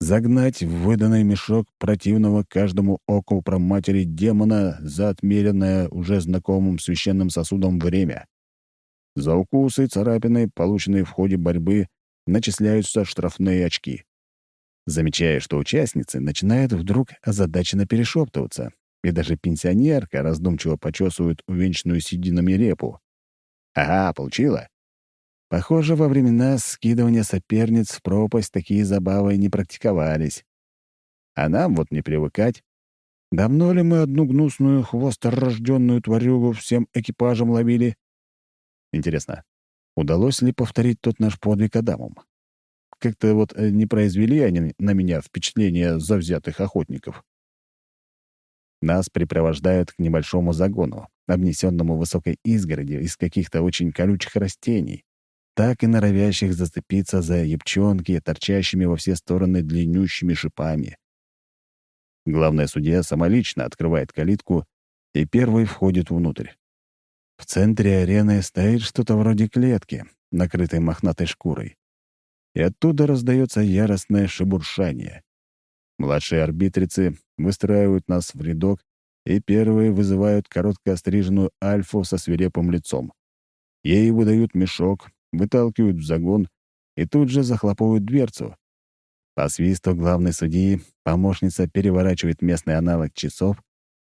Загнать в выданный мешок противного каждому оку про матери демона за отмеренное уже знакомым священным сосудом время. За укусы и царапины, полученные в ходе борьбы, начисляются штрафные очки. Замечая, что участницы начинают вдруг озадаченно перешептываться, и даже пенсионерка раздумчиво почесывает увенчанную сединами репу. Ага, получила. Похоже, во времена скидывания соперниц в пропасть такие забавы не практиковались. А нам вот не привыкать. Давно ли мы одну гнусную хвосторожденную тварюгу всем экипажем ловили? Интересно, удалось ли повторить тот наш подвиг Адамом? Как-то вот э, не произвели они на меня впечатление завзятых охотников. Нас припровождают к небольшому загону, обнесенному высокой изгородью из каких-то очень колючих растений, так и норовящих зацепиться за ябчонки, торчащими во все стороны длиннющими шипами. Главная судья самолично открывает калитку и первый входит внутрь. В центре арены стоит что-то вроде клетки, накрытой мохнатой шкурой. И оттуда раздается яростное шебуршание. Младшие арбитрицы выстраивают нас в рядок и первые вызывают коротко остриженную альфу со свирепым лицом. Ей выдают мешок, выталкивают в загон и тут же захлопывают дверцу. По свисту главной судьи помощница переворачивает местный аналог часов,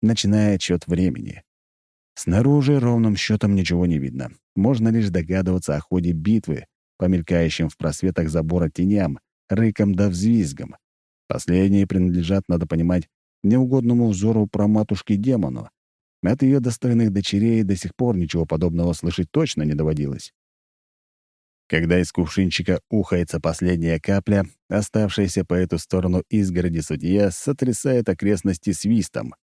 начиная отчет времени. Снаружи ровным счетом ничего не видно. Можно лишь догадываться о ходе битвы, по мелькающим в просветах забора теням, рыком да взвизгом. Последние принадлежат, надо понимать, неугодному взору про матушки-демону. От ее достойных дочерей до сих пор ничего подобного слышать точно не доводилось. Когда из кувшинчика ухается последняя капля, оставшаяся по эту сторону изгороди судья сотрясает окрестности свистом.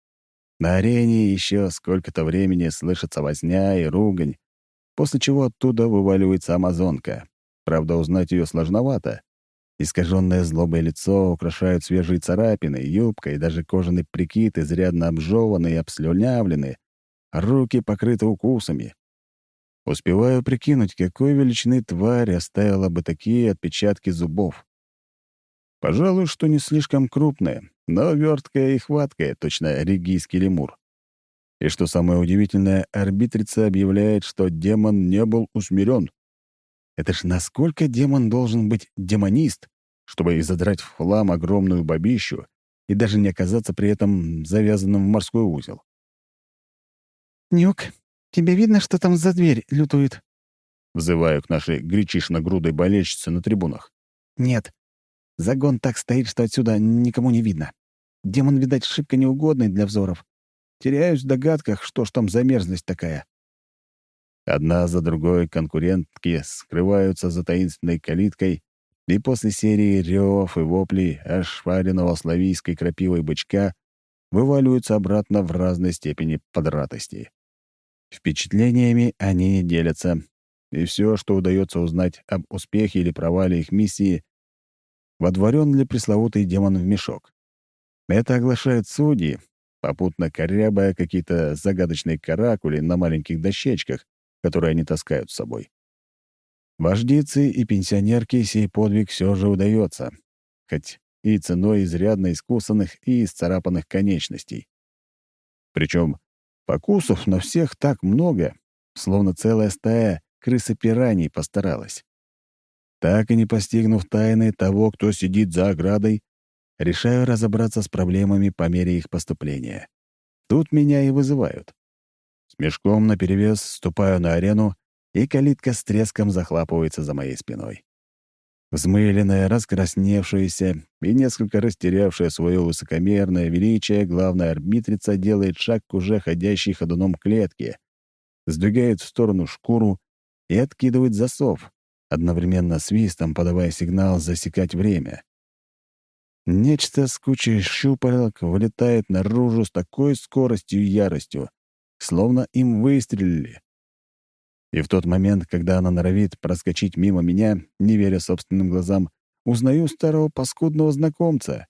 На арене еще сколько-то времени слышится возня и ругань, после чего оттуда вываливается амазонка. Правда, узнать ее сложновато. Искаженное злобое лицо украшают свежие царапины, юбка и даже кожаный прикид изрядно обжеваны и обслюнявлены, руки покрыты укусами. Успеваю прикинуть, какой величины тварь оставила бы такие отпечатки зубов. Пожалуй, что не слишком крупная, но верткая и хваткая, точно регийский лемур. И что самое удивительное, арбитрица объявляет, что демон не был усмирен. Это ж насколько демон должен быть демонист, чтобы изодрать в хлам огромную бабищу и даже не оказаться при этом завязанным в морской узел. «Нюк, тебе видно, что там за дверь лютует?» Взываю к нашей гречишно-грудой болельщице на трибунах. «Нет. Загон так стоит, что отсюда никому не видно. Демон, видать, шибко неугодный для взоров. Теряюсь в догадках, что ж там за мерзность такая. Одна за другой конкурентки скрываются за таинственной калиткой, и после серии рев и воплей ошпаренного славийской крапивой бычка вываливаются обратно в разной степени подратости. Впечатлениями они не делятся, и все, что удается узнать об успехе или провале их миссии, водворен ли пресловутый демон в мешок. Это оглашают судьи, попутно корябая какие-то загадочные каракули на маленьких дощечках, которые они таскают с собой. Вождицы и пенсионерки сей подвиг все же удается, хоть и ценой изрядно искусанных и исцарапанных конечностей. Причем покусов на всех так много, словно целая стая крысы-пираний постаралась. Так и не постигнув тайны того, кто сидит за оградой, решаю разобраться с проблемами по мере их поступления. Тут меня и вызывают. Мешком наперевес ступаю на арену, и калитка с треском захлапывается за моей спиной. Взмыленная, раскрасневшаяся и несколько растерявшая свое высокомерное величие, главная арбитрица делает шаг к уже ходящей ходуном клетке, сдвигает в сторону шкуру и откидывает засов, одновременно свистом подавая сигнал засекать время. Нечто с кучей щупалок вылетает наружу с такой скоростью и яростью, словно им выстрелили. И в тот момент, когда она норовит проскочить мимо меня, не веря собственным глазам, узнаю старого паскудного знакомца.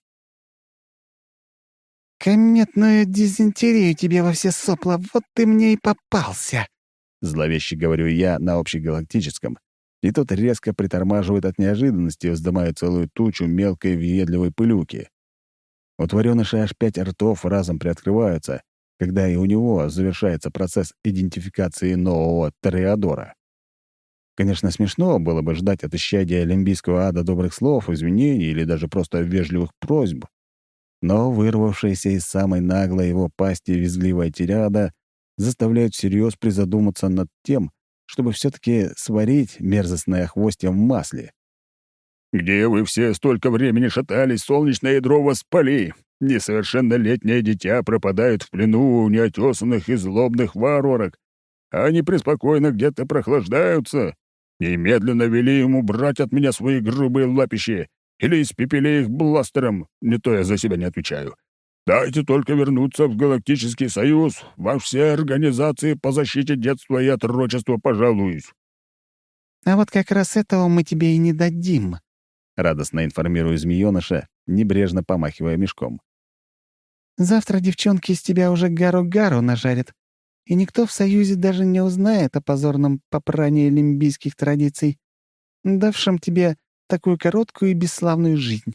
«Кометную дизентерию тебе во все сопла, вот ты мне и попался!» Зловеще говорю я на общегалактическом, и тот резко притормаживает от неожиданности, вздымая целую тучу мелкой въедливой пылюки. У тварёныша аж пять ртов разом приоткрываются, когда и у него завершается процесс идентификации нового Тореадора. Конечно, смешно было бы ждать от исчадия Олимпийского ада добрых слов, извинений или даже просто вежливых просьб. Но вырвавшаяся из самой наглой его пасти визгливая тирада заставляет всерьез призадуматься над тем, чтобы все-таки сварить мерзостное хвостье в масле. «Где вы все столько времени шатались, солнечное ядро вас спали? Несовершеннолетнее дитя пропадает в плену у неотесанных и злобных варварок, они преспокойно где-то прохлаждаются. Немедленно вели ему брать от меня свои грубые лапищи или испепели их бластером, не то я за себя не отвечаю. Дайте только вернуться в Галактический Союз, во все организации по защите детства и отрочества пожалуюсь». «А вот как раз этого мы тебе и не дадим», — радостно информирую змеёныша, небрежно помахивая мешком. «Завтра девчонки из тебя уже гару-гару нажарят, и никто в Союзе даже не узнает о позорном попрании лимбийских традиций, давшем тебе такую короткую и бесславную жизнь».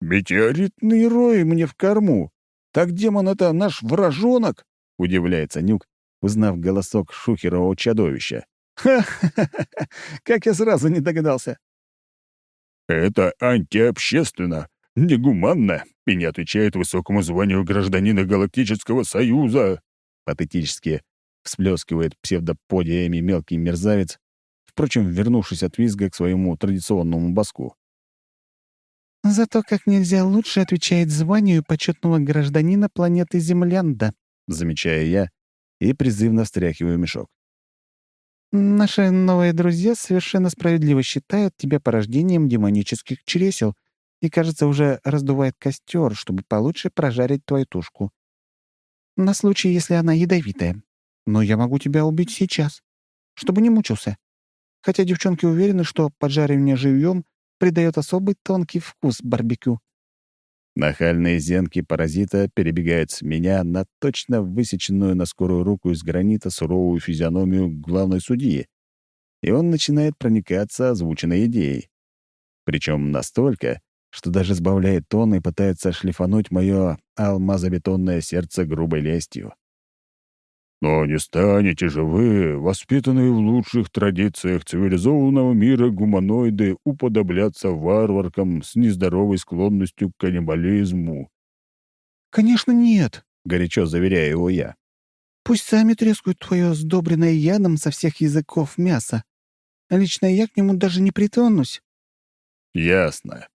«Метеоритный рой мне в корму! Так демон — это наш вражонок!» — удивляется Нюк, узнав голосок шухерового чадовища. «Ха-ха-ха! Как я сразу не догадался!» «Это антиобщественно, негуманно и не отвечает высокому званию гражданина Галактического Союза!» Патетически — всплескивает псевдоподиями мелкий мерзавец, впрочем, вернувшись от визга к своему традиционному баску. «Зато как нельзя лучше отвечает званию почетного гражданина планеты Землянда», замечаю я и призывно встряхиваю мешок. «Наши новые друзья совершенно справедливо считают тебя порождением демонических чресел и, кажется, уже раздувает костер, чтобы получше прожарить твою тушку. На случай, если она ядовитая. Но я могу тебя убить сейчас, чтобы не мучился. Хотя девчонки уверены, что поджаривание живьем придает особый тонкий вкус барбекю. Нахальные зенки паразита перебегают с меня на точно высеченную на скорую руку из гранита суровую физиономию главной судьи, и он начинает проникаться озвученной идеей. Причем настолько, что даже сбавляет тон и пытается шлифануть мое алмазобетонное сердце грубой лестью. Но не станете же вы, воспитанные в лучших традициях цивилизованного мира гуманоиды, уподобляться варваркам с нездоровой склонностью к каннибализму. «Конечно нет», — горячо заверяю его я. «Пусть сами трескают твое сдобренное ядом со всех языков мясо. Лично я к нему даже не притронусь». «Ясно.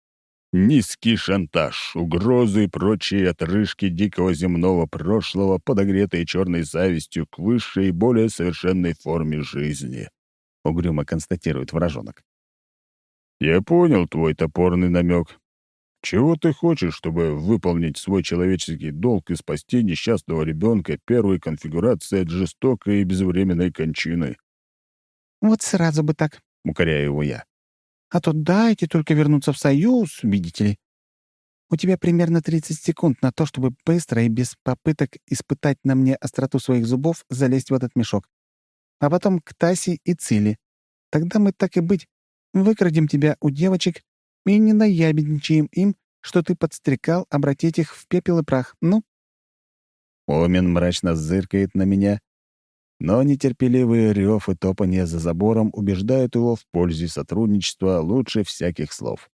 Низкий шантаж, угрозы и прочие отрыжки дикого земного прошлого, подогретые черной завистью к высшей и более совершенной форме жизни», — угрюмо констатирует вражонок. «Я понял твой топорный намек. Чего ты хочешь, чтобы выполнить свой человеческий долг и спасти несчастного ребенка первой конфигурации от жестокой и безвременной кончины?» «Вот сразу бы так», — укоряю его я. А то дайте только вернуться в Союз, видите ли. У тебя примерно 30 секунд на то, чтобы быстро и без попыток испытать на мне остроту своих зубов залезть в этот мешок. А потом к Тасе и Циле. Тогда мы, так и быть, выкрадем тебя у девочек и не наябедничаем им, что ты подстрекал обратить их в пепел и прах. Ну?» Омен мрачно зыркает на меня, но нетерпеливый рев и топанье за забором убеждают его в пользе сотрудничества лучше всяких слов.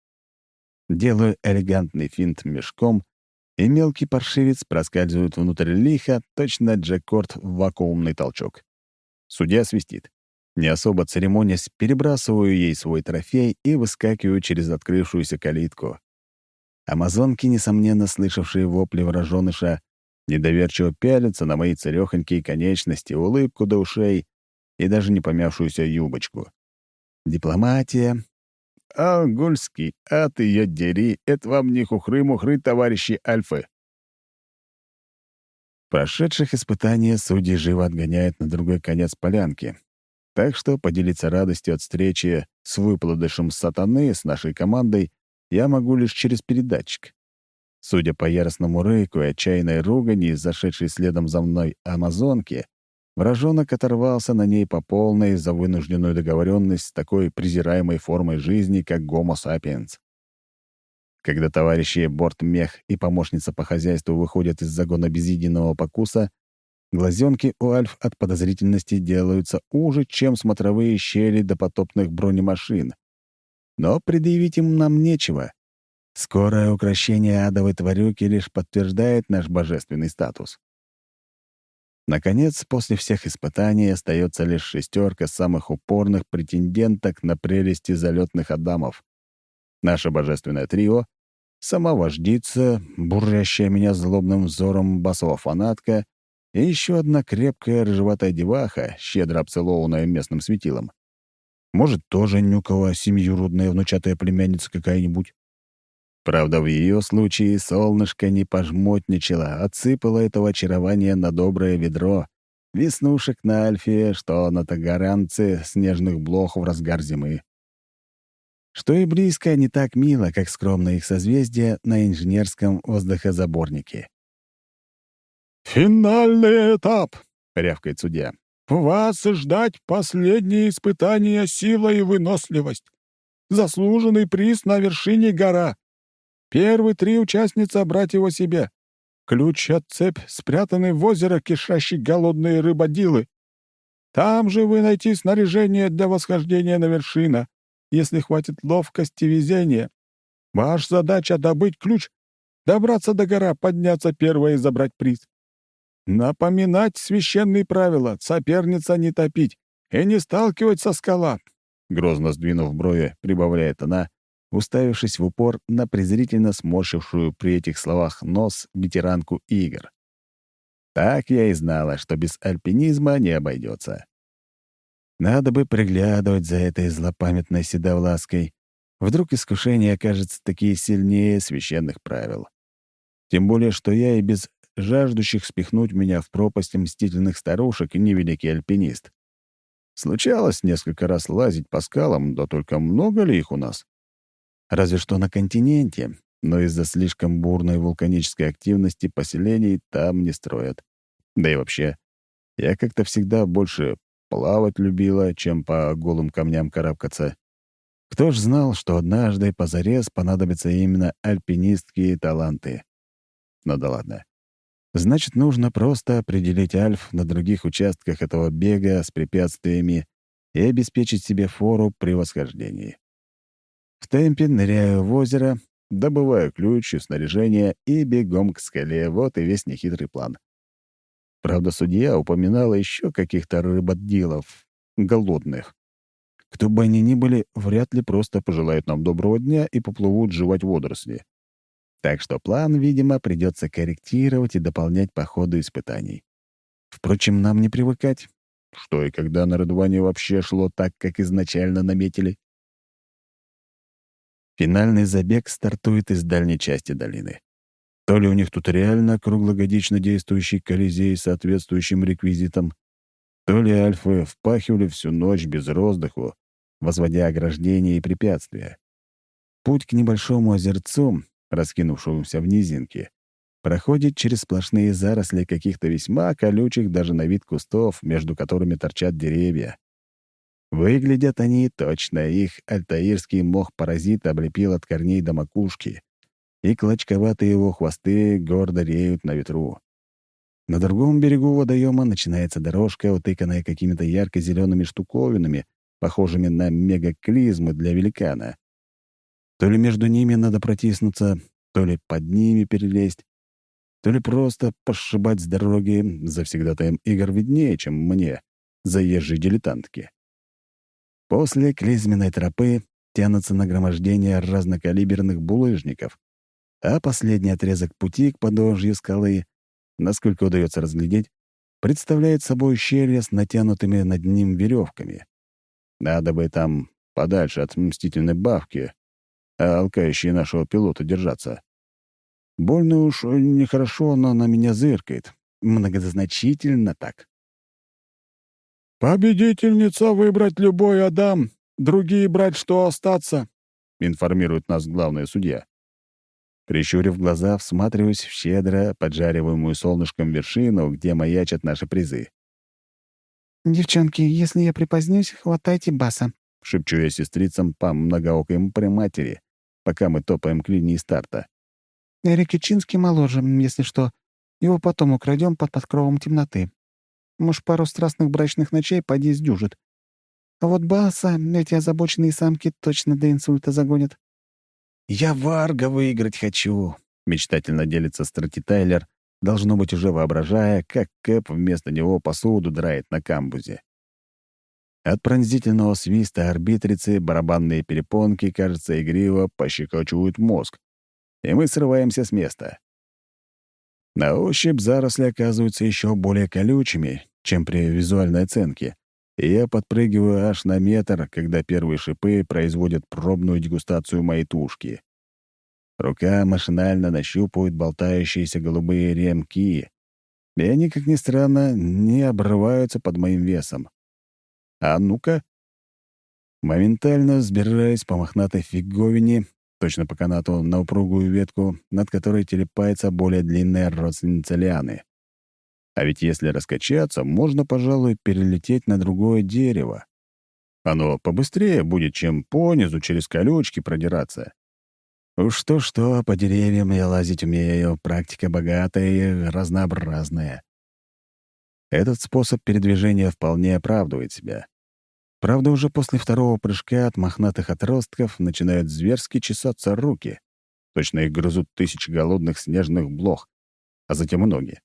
Делаю элегантный финт мешком, и мелкий паршивец проскальзывает внутрь лиха, точно джекорд в вакуумный толчок. Судья свистит. Не особо церемонясь, перебрасываю ей свой трофей и выскакиваю через открывшуюся калитку. Амазонки, несомненно слышавшие вопли враженыша, недоверчиво пялятся на мои царёхонькие конечности, улыбку до ушей и даже не помявшуюся юбочку. Дипломатия. А, Гульский, а ты её дери, это вам не хухры-мухры, товарищи Альфы. Прошедших испытания судьи живо отгоняют на другой конец полянки. Так что поделиться радостью от встречи с выплодышем сатаны с нашей командой я могу лишь через передатчик. Судя по яростному рыку и отчаянной ругани, зашедшей следом за мной амазонки, вражонок оторвался на ней по полной за вынужденную договоренность с такой презираемой формой жизни, как гомо сапиенс. Когда товарищи Бортмех и помощница по хозяйству выходят из загона без единого покуса, глазенки у Альф от подозрительности делаются уже, чем смотровые щели допотопных бронемашин. Но предъявить им нам нечего — Скорое укращение адовой тварюки лишь подтверждает наш божественный статус. Наконец, после всех испытаний остается лишь шестерка самых упорных претенденток на прелести залетных адамов. Наше божественное трио, сама вождица, бурлящая меня злобным взором басового фанатка и еще одна крепкая рыжеватая деваха, щедро обцелованная местным светилом. Может, тоже Нюкова семьюродная внучатая племянница какая-нибудь? Правда, в ее случае солнышко не пожмотничало, отсыпало этого очарования на доброе ведро, веснушек на Альфе, что на Тагаранце снежных блох в разгар зимы. Что и близко не так мило, как скромное их созвездие на инженерском воздухозаборнике. «Финальный этап!» — рявкает судья. «Вас ждать последние испытания сила и выносливость. Заслуженный приз на вершине гора. Первые три участницы брать его себе. Ключ от цепь, спрятанный в озеро, кишащий голодные рыбодилы. Там же вы найти снаряжение для восхождения на вершину, если хватит ловкости и везения. Ваша задача — добыть ключ, добраться до гора, подняться первой и забрать приз. Напоминать священные правила, соперница не топить и не сталкивать со скала. Грозно сдвинув брови, прибавляет она, уставившись в упор на презрительно сморщившую при этих словах нос ветеранку игр. Так я и знала, что без альпинизма не обойдется. Надо бы приглядывать за этой злопамятной седовлаской. Вдруг искушение окажется такие сильнее священных правил. Тем более, что я и без жаждущих спихнуть меня в пропасть мстительных старушек невеликий альпинист. Случалось несколько раз лазить по скалам, да только много ли их у нас? Разве что на континенте, но из-за слишком бурной вулканической активности поселений там не строят. Да и вообще, я как-то всегда больше плавать любила, чем по голым камням карабкаться. Кто ж знал, что однажды позарез понадобятся именно альпинистские таланты? Ну да ладно. Значит, нужно просто определить альф на других участках этого бега с препятствиями и обеспечить себе фору при восхождении. В темпе ныряю в озеро, добываю ключ и снаряжение и бегом к скале. Вот и весь нехитрый план. Правда, судья упоминала еще каких-то рыбоделов, голодных. Кто бы они ни были, вряд ли просто пожелают нам доброго дня и поплывут жевать водоросли. Так что план, видимо, придется корректировать и дополнять по ходу испытаний. Впрочем, нам не привыкать. Что и когда на Радуване вообще шло так, как изначально наметили? Финальный забег стартует из дальней части долины. То ли у них тут реально круглогодично действующий колизей с соответствующим реквизитом, то ли альфы впахивали всю ночь без роздыху, возводя ограждения и препятствия. Путь к небольшому озерцу, раскинувшемуся в низинке, проходит через сплошные заросли каких-то весьма колючих даже на вид кустов, между которыми торчат деревья. Выглядят они точно, их альтаирский мох-паразит облепил от корней до макушки, и клочковатые его хвосты гордо реют на ветру. На другом берегу водоема начинается дорожка, утыканная какими-то ярко-зелеными штуковинами, похожими на мегаклизмы для великана. То ли между ними надо протиснуться, то ли под ними перелезть, то ли просто пошибать с дороги завсегдатаем игр виднее, чем мне, заезжей дилетантки. После клизменной тропы тянутся нагромождения разнокалиберных булыжников, а последний отрезок пути к подножью скалы, насколько удается разглядеть, представляет собой ущелье с натянутыми над ним веревками. Надо бы там подальше от мстительной бабки, а алкающей нашего пилота держаться. Больно уж нехорошо она на меня зыркает. Многозначительно так. «Победительница выбрать любой Адам, другие брать, что остаться», — информирует нас главный судья. Прищурив глаза, всматриваюсь в щедро поджариваемую солнышком вершину, где маячат наши призы. «Девчонки, если я припозднюсь, хватайте баса», — шепчу я сестрицам по многоокой матери, пока мы топаем к линии старта. «Эрик Ичинский моложе, если что. Его потом украдем под подкровом темноты. Может, пару страстных брачных ночей поди сдюжит. А вот Баса эти озабоченные самки точно до инсульта загонят». «Я Варга выиграть хочу», — мечтательно делится Страти Тайлер, должно быть, уже воображая, как Кэп вместо него посуду драет на камбузе. От пронзительного свиста арбитрицы барабанные перепонки, кажется, игриво пощекочивают мозг, и мы срываемся с места. На ощупь заросли оказываются еще более колючими, чем при визуальной оценке, и я подпрыгиваю аж на метр, когда первые шипы производят пробную дегустацию моей тушки. Рука машинально нащупывает болтающиеся голубые ремки, и они, как ни странно, не обрываются под моим весом. А ну-ка. Моментально взбираюсь по мохнатой фиговине, точно по канату, на упругую ветку, над которой телепается более длинная родственница лианы. А ведь если раскачаться, можно, пожалуй, перелететь на другое дерево. Оно побыстрее будет, чем понизу через колючки продираться. Уж то-что, по деревьям я лазить умею, практика богатая и разнообразная. Этот способ передвижения вполне оправдывает себя. Правда, уже после второго прыжка от мохнатых отростков начинают зверски чесаться руки. Точно их грызут тысячи голодных снежных блох, а затем и ноги.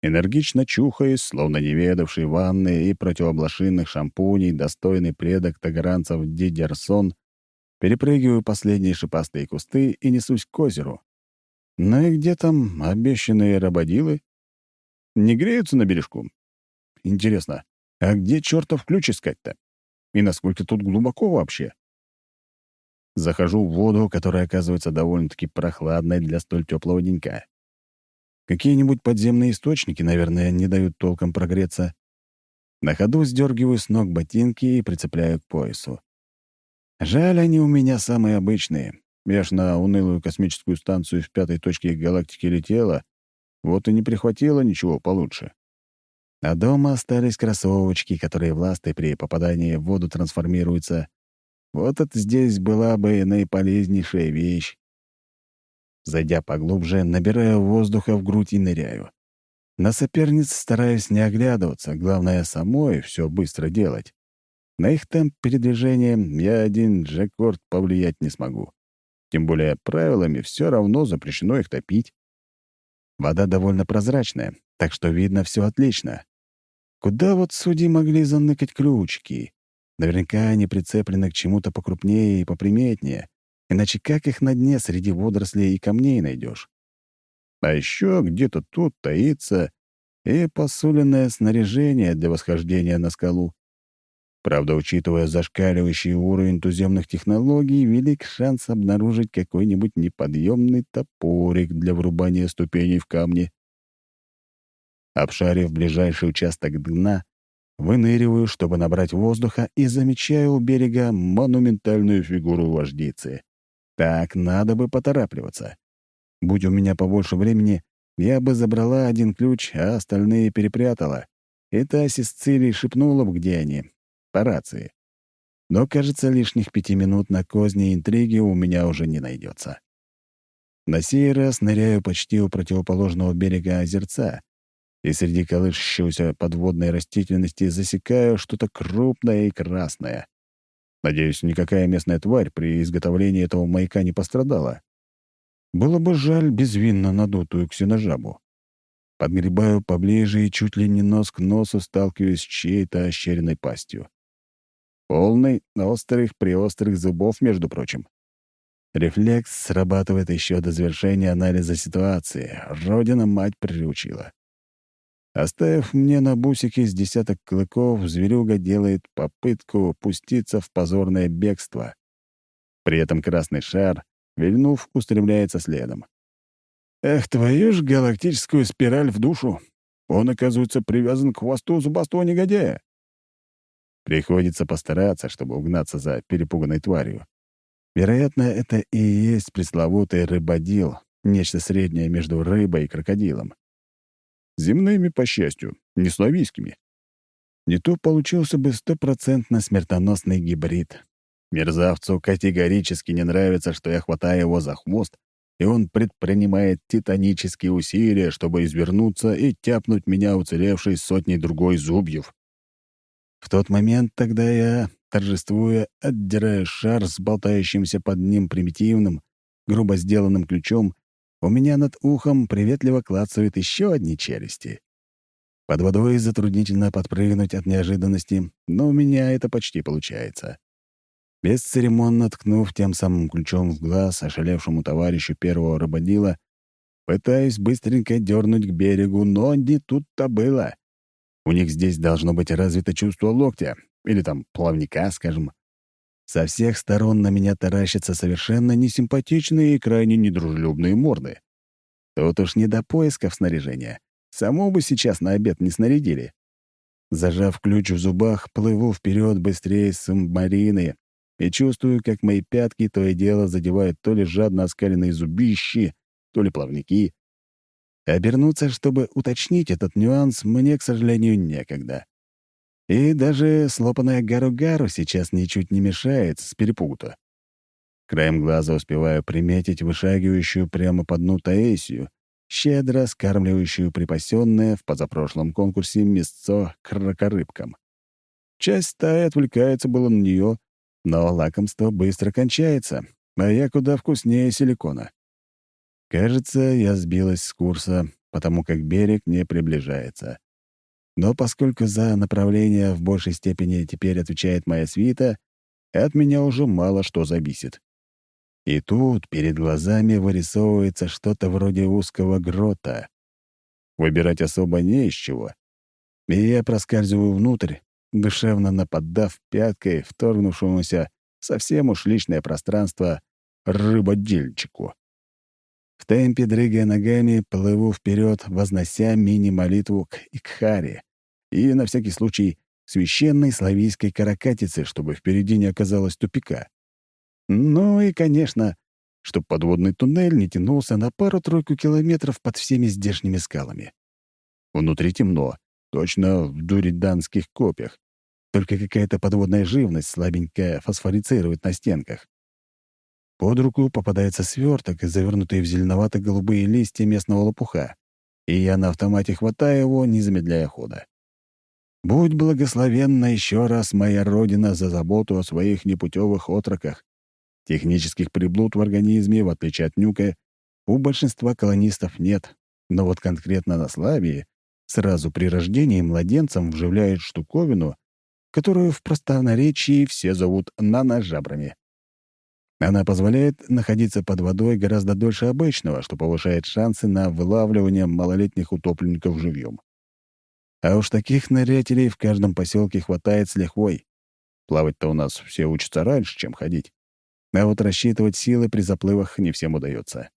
Энергично чухаясь, словно не ведавший ванны и противоблошинных шампуней, достойный предок тагранцев Дидерсон, перепрыгиваю последние шипастые кусты и несусь к озеру. Ну и где там обещанные рабодилы? Не греются на бережку? Интересно, а где чертов ключ искать-то? И насколько тут глубоко вообще? Захожу в воду, которая оказывается довольно-таки прохладной для столь теплого денька. Какие-нибудь подземные источники, наверное, не дают толком прогреться. На ходу сдергиваю с ног ботинки и прицепляю к поясу. Жаль, они у меня самые обычные. Я ж на унылую космическую станцию в пятой точке галактики летела, вот и не прихватила ничего получше. А дома остались кроссовочки, которые властой при попадании в воду трансформируются. Вот это здесь была бы наиполезнейшая вещь. Зайдя поглубже, набираю воздуха в грудь и ныряю. На соперниц стараюсь не оглядываться, главное, самой все быстро делать. На их темп передвижения я один джекорд повлиять не смогу. Тем более правилами все равно запрещено их топить. Вода довольно прозрачная, так что видно все отлично. Куда вот судьи могли заныкать ключики? Наверняка они прицеплены к чему-то покрупнее и поприметнее, иначе как их на дне среди водорослей и камней найдешь? А еще где-то тут таится и посуленное снаряжение для восхождения на скалу. Правда, учитывая зашкаливающий уровень туземных технологий, велик шанс обнаружить какой-нибудь неподъемный топорик для врубания ступеней в камни. Обшарив ближайший участок дна, выныриваю, чтобы набрать воздуха, и замечаю у берега монументальную фигуру вождицы. Так, надо бы поторапливаться. Будь у меня побольше времени, я бы забрала один ключ, а остальные перепрятала. И та Сицилий шепнула бы, где они, по рации. Но, кажется, лишних пяти минут на козни интриги у меня уже не найдется. На сей раз ныряю почти у противоположного берега озерца, и среди колышущегося подводной растительности засекаю что-то крупное и красное. Надеюсь, никакая местная тварь при изготовлении этого маяка не пострадала. Было бы жаль безвинно надутую ксеножабу. Подгребаю поближе и чуть ли не нос к носу сталкиваюсь с чьей-то ощеренной пастью. Полный острых приострых зубов, между прочим. Рефлекс срабатывает еще до завершения анализа ситуации. Родина-мать приручила. Оставив мне на бусике с десяток клыков, зверюга делает попытку пуститься в позорное бегство. При этом красный шар, вильнув, устремляется следом. Эх, твою ж галактическую спираль в душу! Он, оказывается, привязан к хвосту зубастого негодяя. Приходится постараться, чтобы угнаться за перепуганной тварью. Вероятно, это и есть пресловутый рыбодил, нечто среднее между рыбой и крокодилом. Земными, по счастью, не славийскими. Не то получился бы стопроцентно смертоносный гибрид. Мерзавцу категорически не нравится, что я хватаю его за хвост, и он предпринимает титанические усилия, чтобы извернуться и тяпнуть меня уцелевшей сотней другой зубьев. В тот момент тогда я, торжествуя, отдирая шар с болтающимся под ним примитивным, грубо сделанным ключом, у меня над ухом приветливо клацают еще одни челюсти. Под водой затруднительно подпрыгнуть от неожиданности, но у меня это почти получается. Бесцеремонно ткнув тем самым ключом в глаз ошалевшему товарищу первого рыбодила, пытаюсь быстренько дернуть к берегу, но не тут-то было. У них здесь должно быть развито чувство локтя, или там плавника, скажем. Со всех сторон на меня таращатся совершенно несимпатичные и крайне недружелюбные морды. Тут уж не до поисков снаряжения. Само бы сейчас на обед не снарядили. Зажав ключ в зубах, плыву вперед быстрее субмарины и чувствую, как мои пятки то и дело задевают то ли жадно оскаленные зубищи, то ли плавники. Обернуться, чтобы уточнить этот нюанс, мне, к сожалению, некогда. И даже слопанная гару-гару сейчас ничуть не мешает с перепугу-то. Краем глаза успеваю приметить вышагивающую прямо по дну Таэсию, щедро скармливающую припасенное в позапрошлом конкурсе мясцо крокорыбкам. Часть стаи отвлекается было на нее, но лакомство быстро кончается, а я куда вкуснее силикона. Кажется, я сбилась с курса, потому как берег не приближается. Но поскольку за направление в большей степени теперь отвечает моя свита, от меня уже мало что зависит. И тут перед глазами вырисовывается что-то вроде узкого грота. Выбирать особо не из чего. И я проскальзываю внутрь, душевно нападав пяткой вторгнувшемуся совсем уж личное пространство рыбодельчику. В темпе, дрыгая ногами, плыву вперед, вознося мини-молитву к Икхаре и, на всякий случай, священной славийской каракатицы, чтобы впереди не оказалось тупика. Ну и, конечно, чтобы подводный туннель не тянулся на пару-тройку километров под всеми здешними скалами. Внутри темно, точно в дуриданских копьях. Только какая-то подводная живность слабенькая фосфорицирует на стенках. Под руку попадается сверток, завернутый в зеленовато-голубые листья местного лопуха, и я на автомате хватаю его, не замедляя хода. Будь благословенна еще раз моя родина за заботу о своих непутевых отроках. Технических приблуд в организме, в отличие от нюка, у большинства колонистов нет, но вот конкретно на Славии сразу при рождении младенцам вживляют штуковину, которую в простонаречии все зовут наножабрами. Она позволяет находиться под водой гораздо дольше обычного, что повышает шансы на вылавливание малолетних утопленников живьем. А уж таких нырятелей в каждом поселке хватает с лихвой. Плавать-то у нас все учатся раньше, чем ходить. А вот рассчитывать силы при заплывах не всем удается.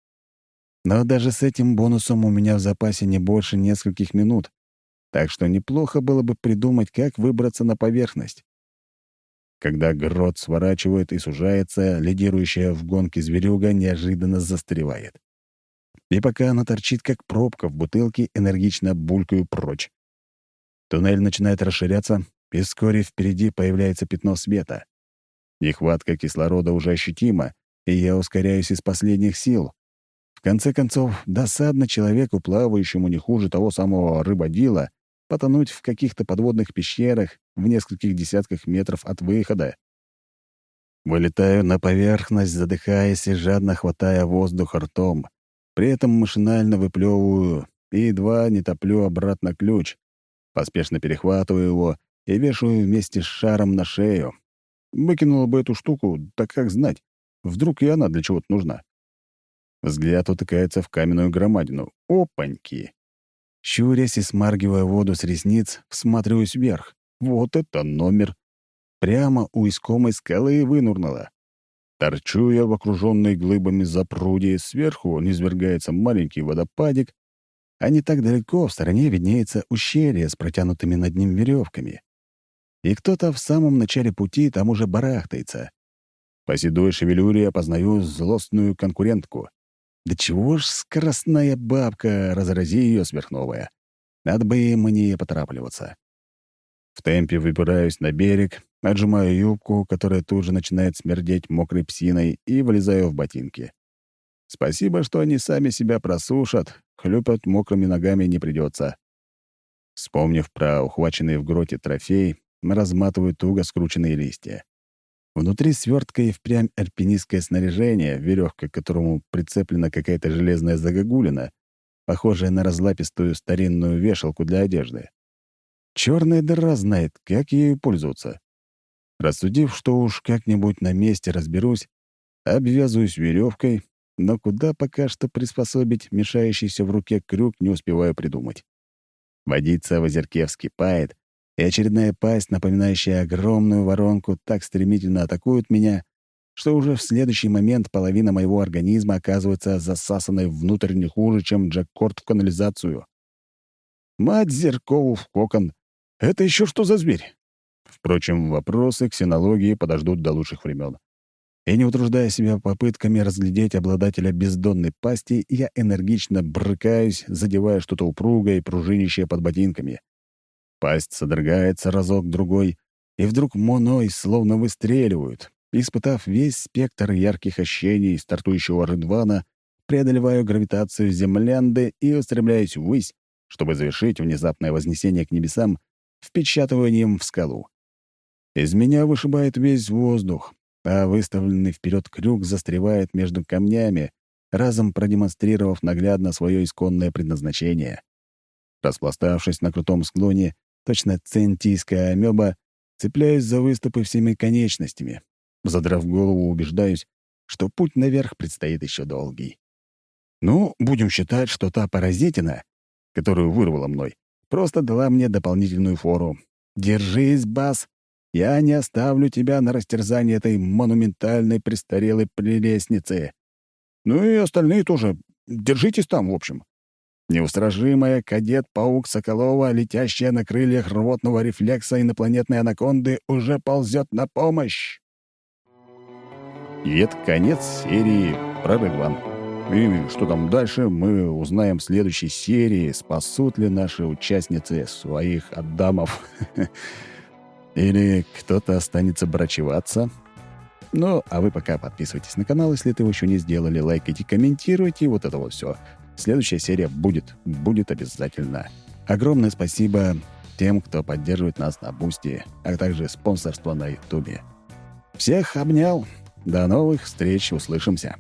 Но даже с этим бонусом у меня в запасе не больше нескольких минут, так что неплохо было бы придумать, как выбраться на поверхность. Когда грот сворачивает и сужается, лидирующая в гонке зверюга неожиданно застревает. И пока она торчит, как пробка в бутылке, энергично булькаю прочь. Туннель начинает расширяться, и вскоре впереди появляется пятно света. Нехватка кислорода уже ощутима, и я ускоряюсь из последних сил. В конце концов, досадно человеку, плавающему не хуже того самого рыбодила, потонуть в каких-то подводных пещерах в нескольких десятках метров от выхода. Вылетаю на поверхность, задыхаясь и жадно хватая воздух ртом. При этом машинально выплевываю и едва не топлю обратно ключ. Поспешно перехватываю его и вешаю вместе с шаром на шею. Выкинула бы эту штуку, так как знать, вдруг и она для чего-то нужна. Взгляд утыкается в каменную громадину. Опаньки! Щурясь и смаргивая воду с ресниц, всматриваюсь вверх. Вот это номер! Прямо у искомой скалы вынурнула. Торчу я в окруженной глыбами запруде, сверху низвергается маленький водопадик, а не так далеко в стороне виднеется ущелье с протянутыми над ним веревками. И кто-то в самом начале пути там уже барахтается. По седой шевелюре опознаю злостную конкурентку. Да чего ж скоростная бабка, разрази ее сверхновая. Надо бы мне поторапливаться. В темпе выбираюсь на берег, отжимаю юбку, которая тут же начинает смердеть мокрой псиной, и вылезаю в ботинки. Спасибо, что они сами себя просушат, хлюпать мокрыми ногами не придется. Вспомнив про ухваченный в гроте трофей, разматываю туго скрученные листья. Внутри свертка и впрямь альпинистское снаряжение, веревка к которому прицеплена какая-то железная загогулина, похожая на разлапистую старинную вешалку для одежды. Черная дыра знает, как ею пользоваться. Рассудив, что уж как-нибудь на месте разберусь, обвязываюсь веревкой, но куда пока что приспособить мешающийся в руке крюк не успеваю придумать. Водица в озерке вскипает, и очередная пасть, напоминающая огромную воронку, так стремительно атакует меня, что уже в следующий момент половина моего организма оказывается засасанной внутрь не хуже, чем джеккорд в канализацию. Мать Зеркову в кокон. Это еще что за зверь? Впрочем, вопросы ксенологии подождут до лучших времен. И не утруждая себя попытками разглядеть обладателя бездонной пасти, я энергично брыкаюсь, задевая что-то упругое и пружинищее под ботинками. Пасть содрогается разок-другой, и вдруг моной словно выстреливают. Испытав весь спектр ярких ощущений стартующего Рыдвана, преодолеваю гравитацию землянды и устремляюсь ввысь, чтобы завершить внезапное вознесение к небесам впечатыванием в скалу. Из меня вышибает весь воздух, а выставленный вперед крюк застревает между камнями, разом продемонстрировав наглядно свое исконное предназначение. Распластавшись на крутом склоне, точно центийская амеба, цепляюсь за выступы всеми конечностями. Задрав голову, убеждаюсь, что путь наверх предстоит еще долгий. Ну, будем считать, что та паразитина, которую вырвала мной, просто дала мне дополнительную фору. Держись, Бас, я не оставлю тебя на растерзание этой монументальной престарелой прелестницы. Ну и остальные тоже. Держитесь там, в общем. Неустражимая кадет-паук Соколова, летящая на крыльях рвотного рефлекса инопланетной анаконды, уже ползет на помощь. И это конец серии про рыдван. И что там дальше, мы узнаем в следующей серии, спасут ли наши участницы своих Адамов. Или кто-то останется брачеваться. Ну, а вы пока подписывайтесь на канал, если это вы еще не сделали, лайкайте, комментируйте, вот это вот все. Следующая серия будет, будет обязательно. Огромное спасибо тем, кто поддерживает нас на Бусти, а также спонсорство на Ютубе. Всех обнял. До новых встреч, услышимся.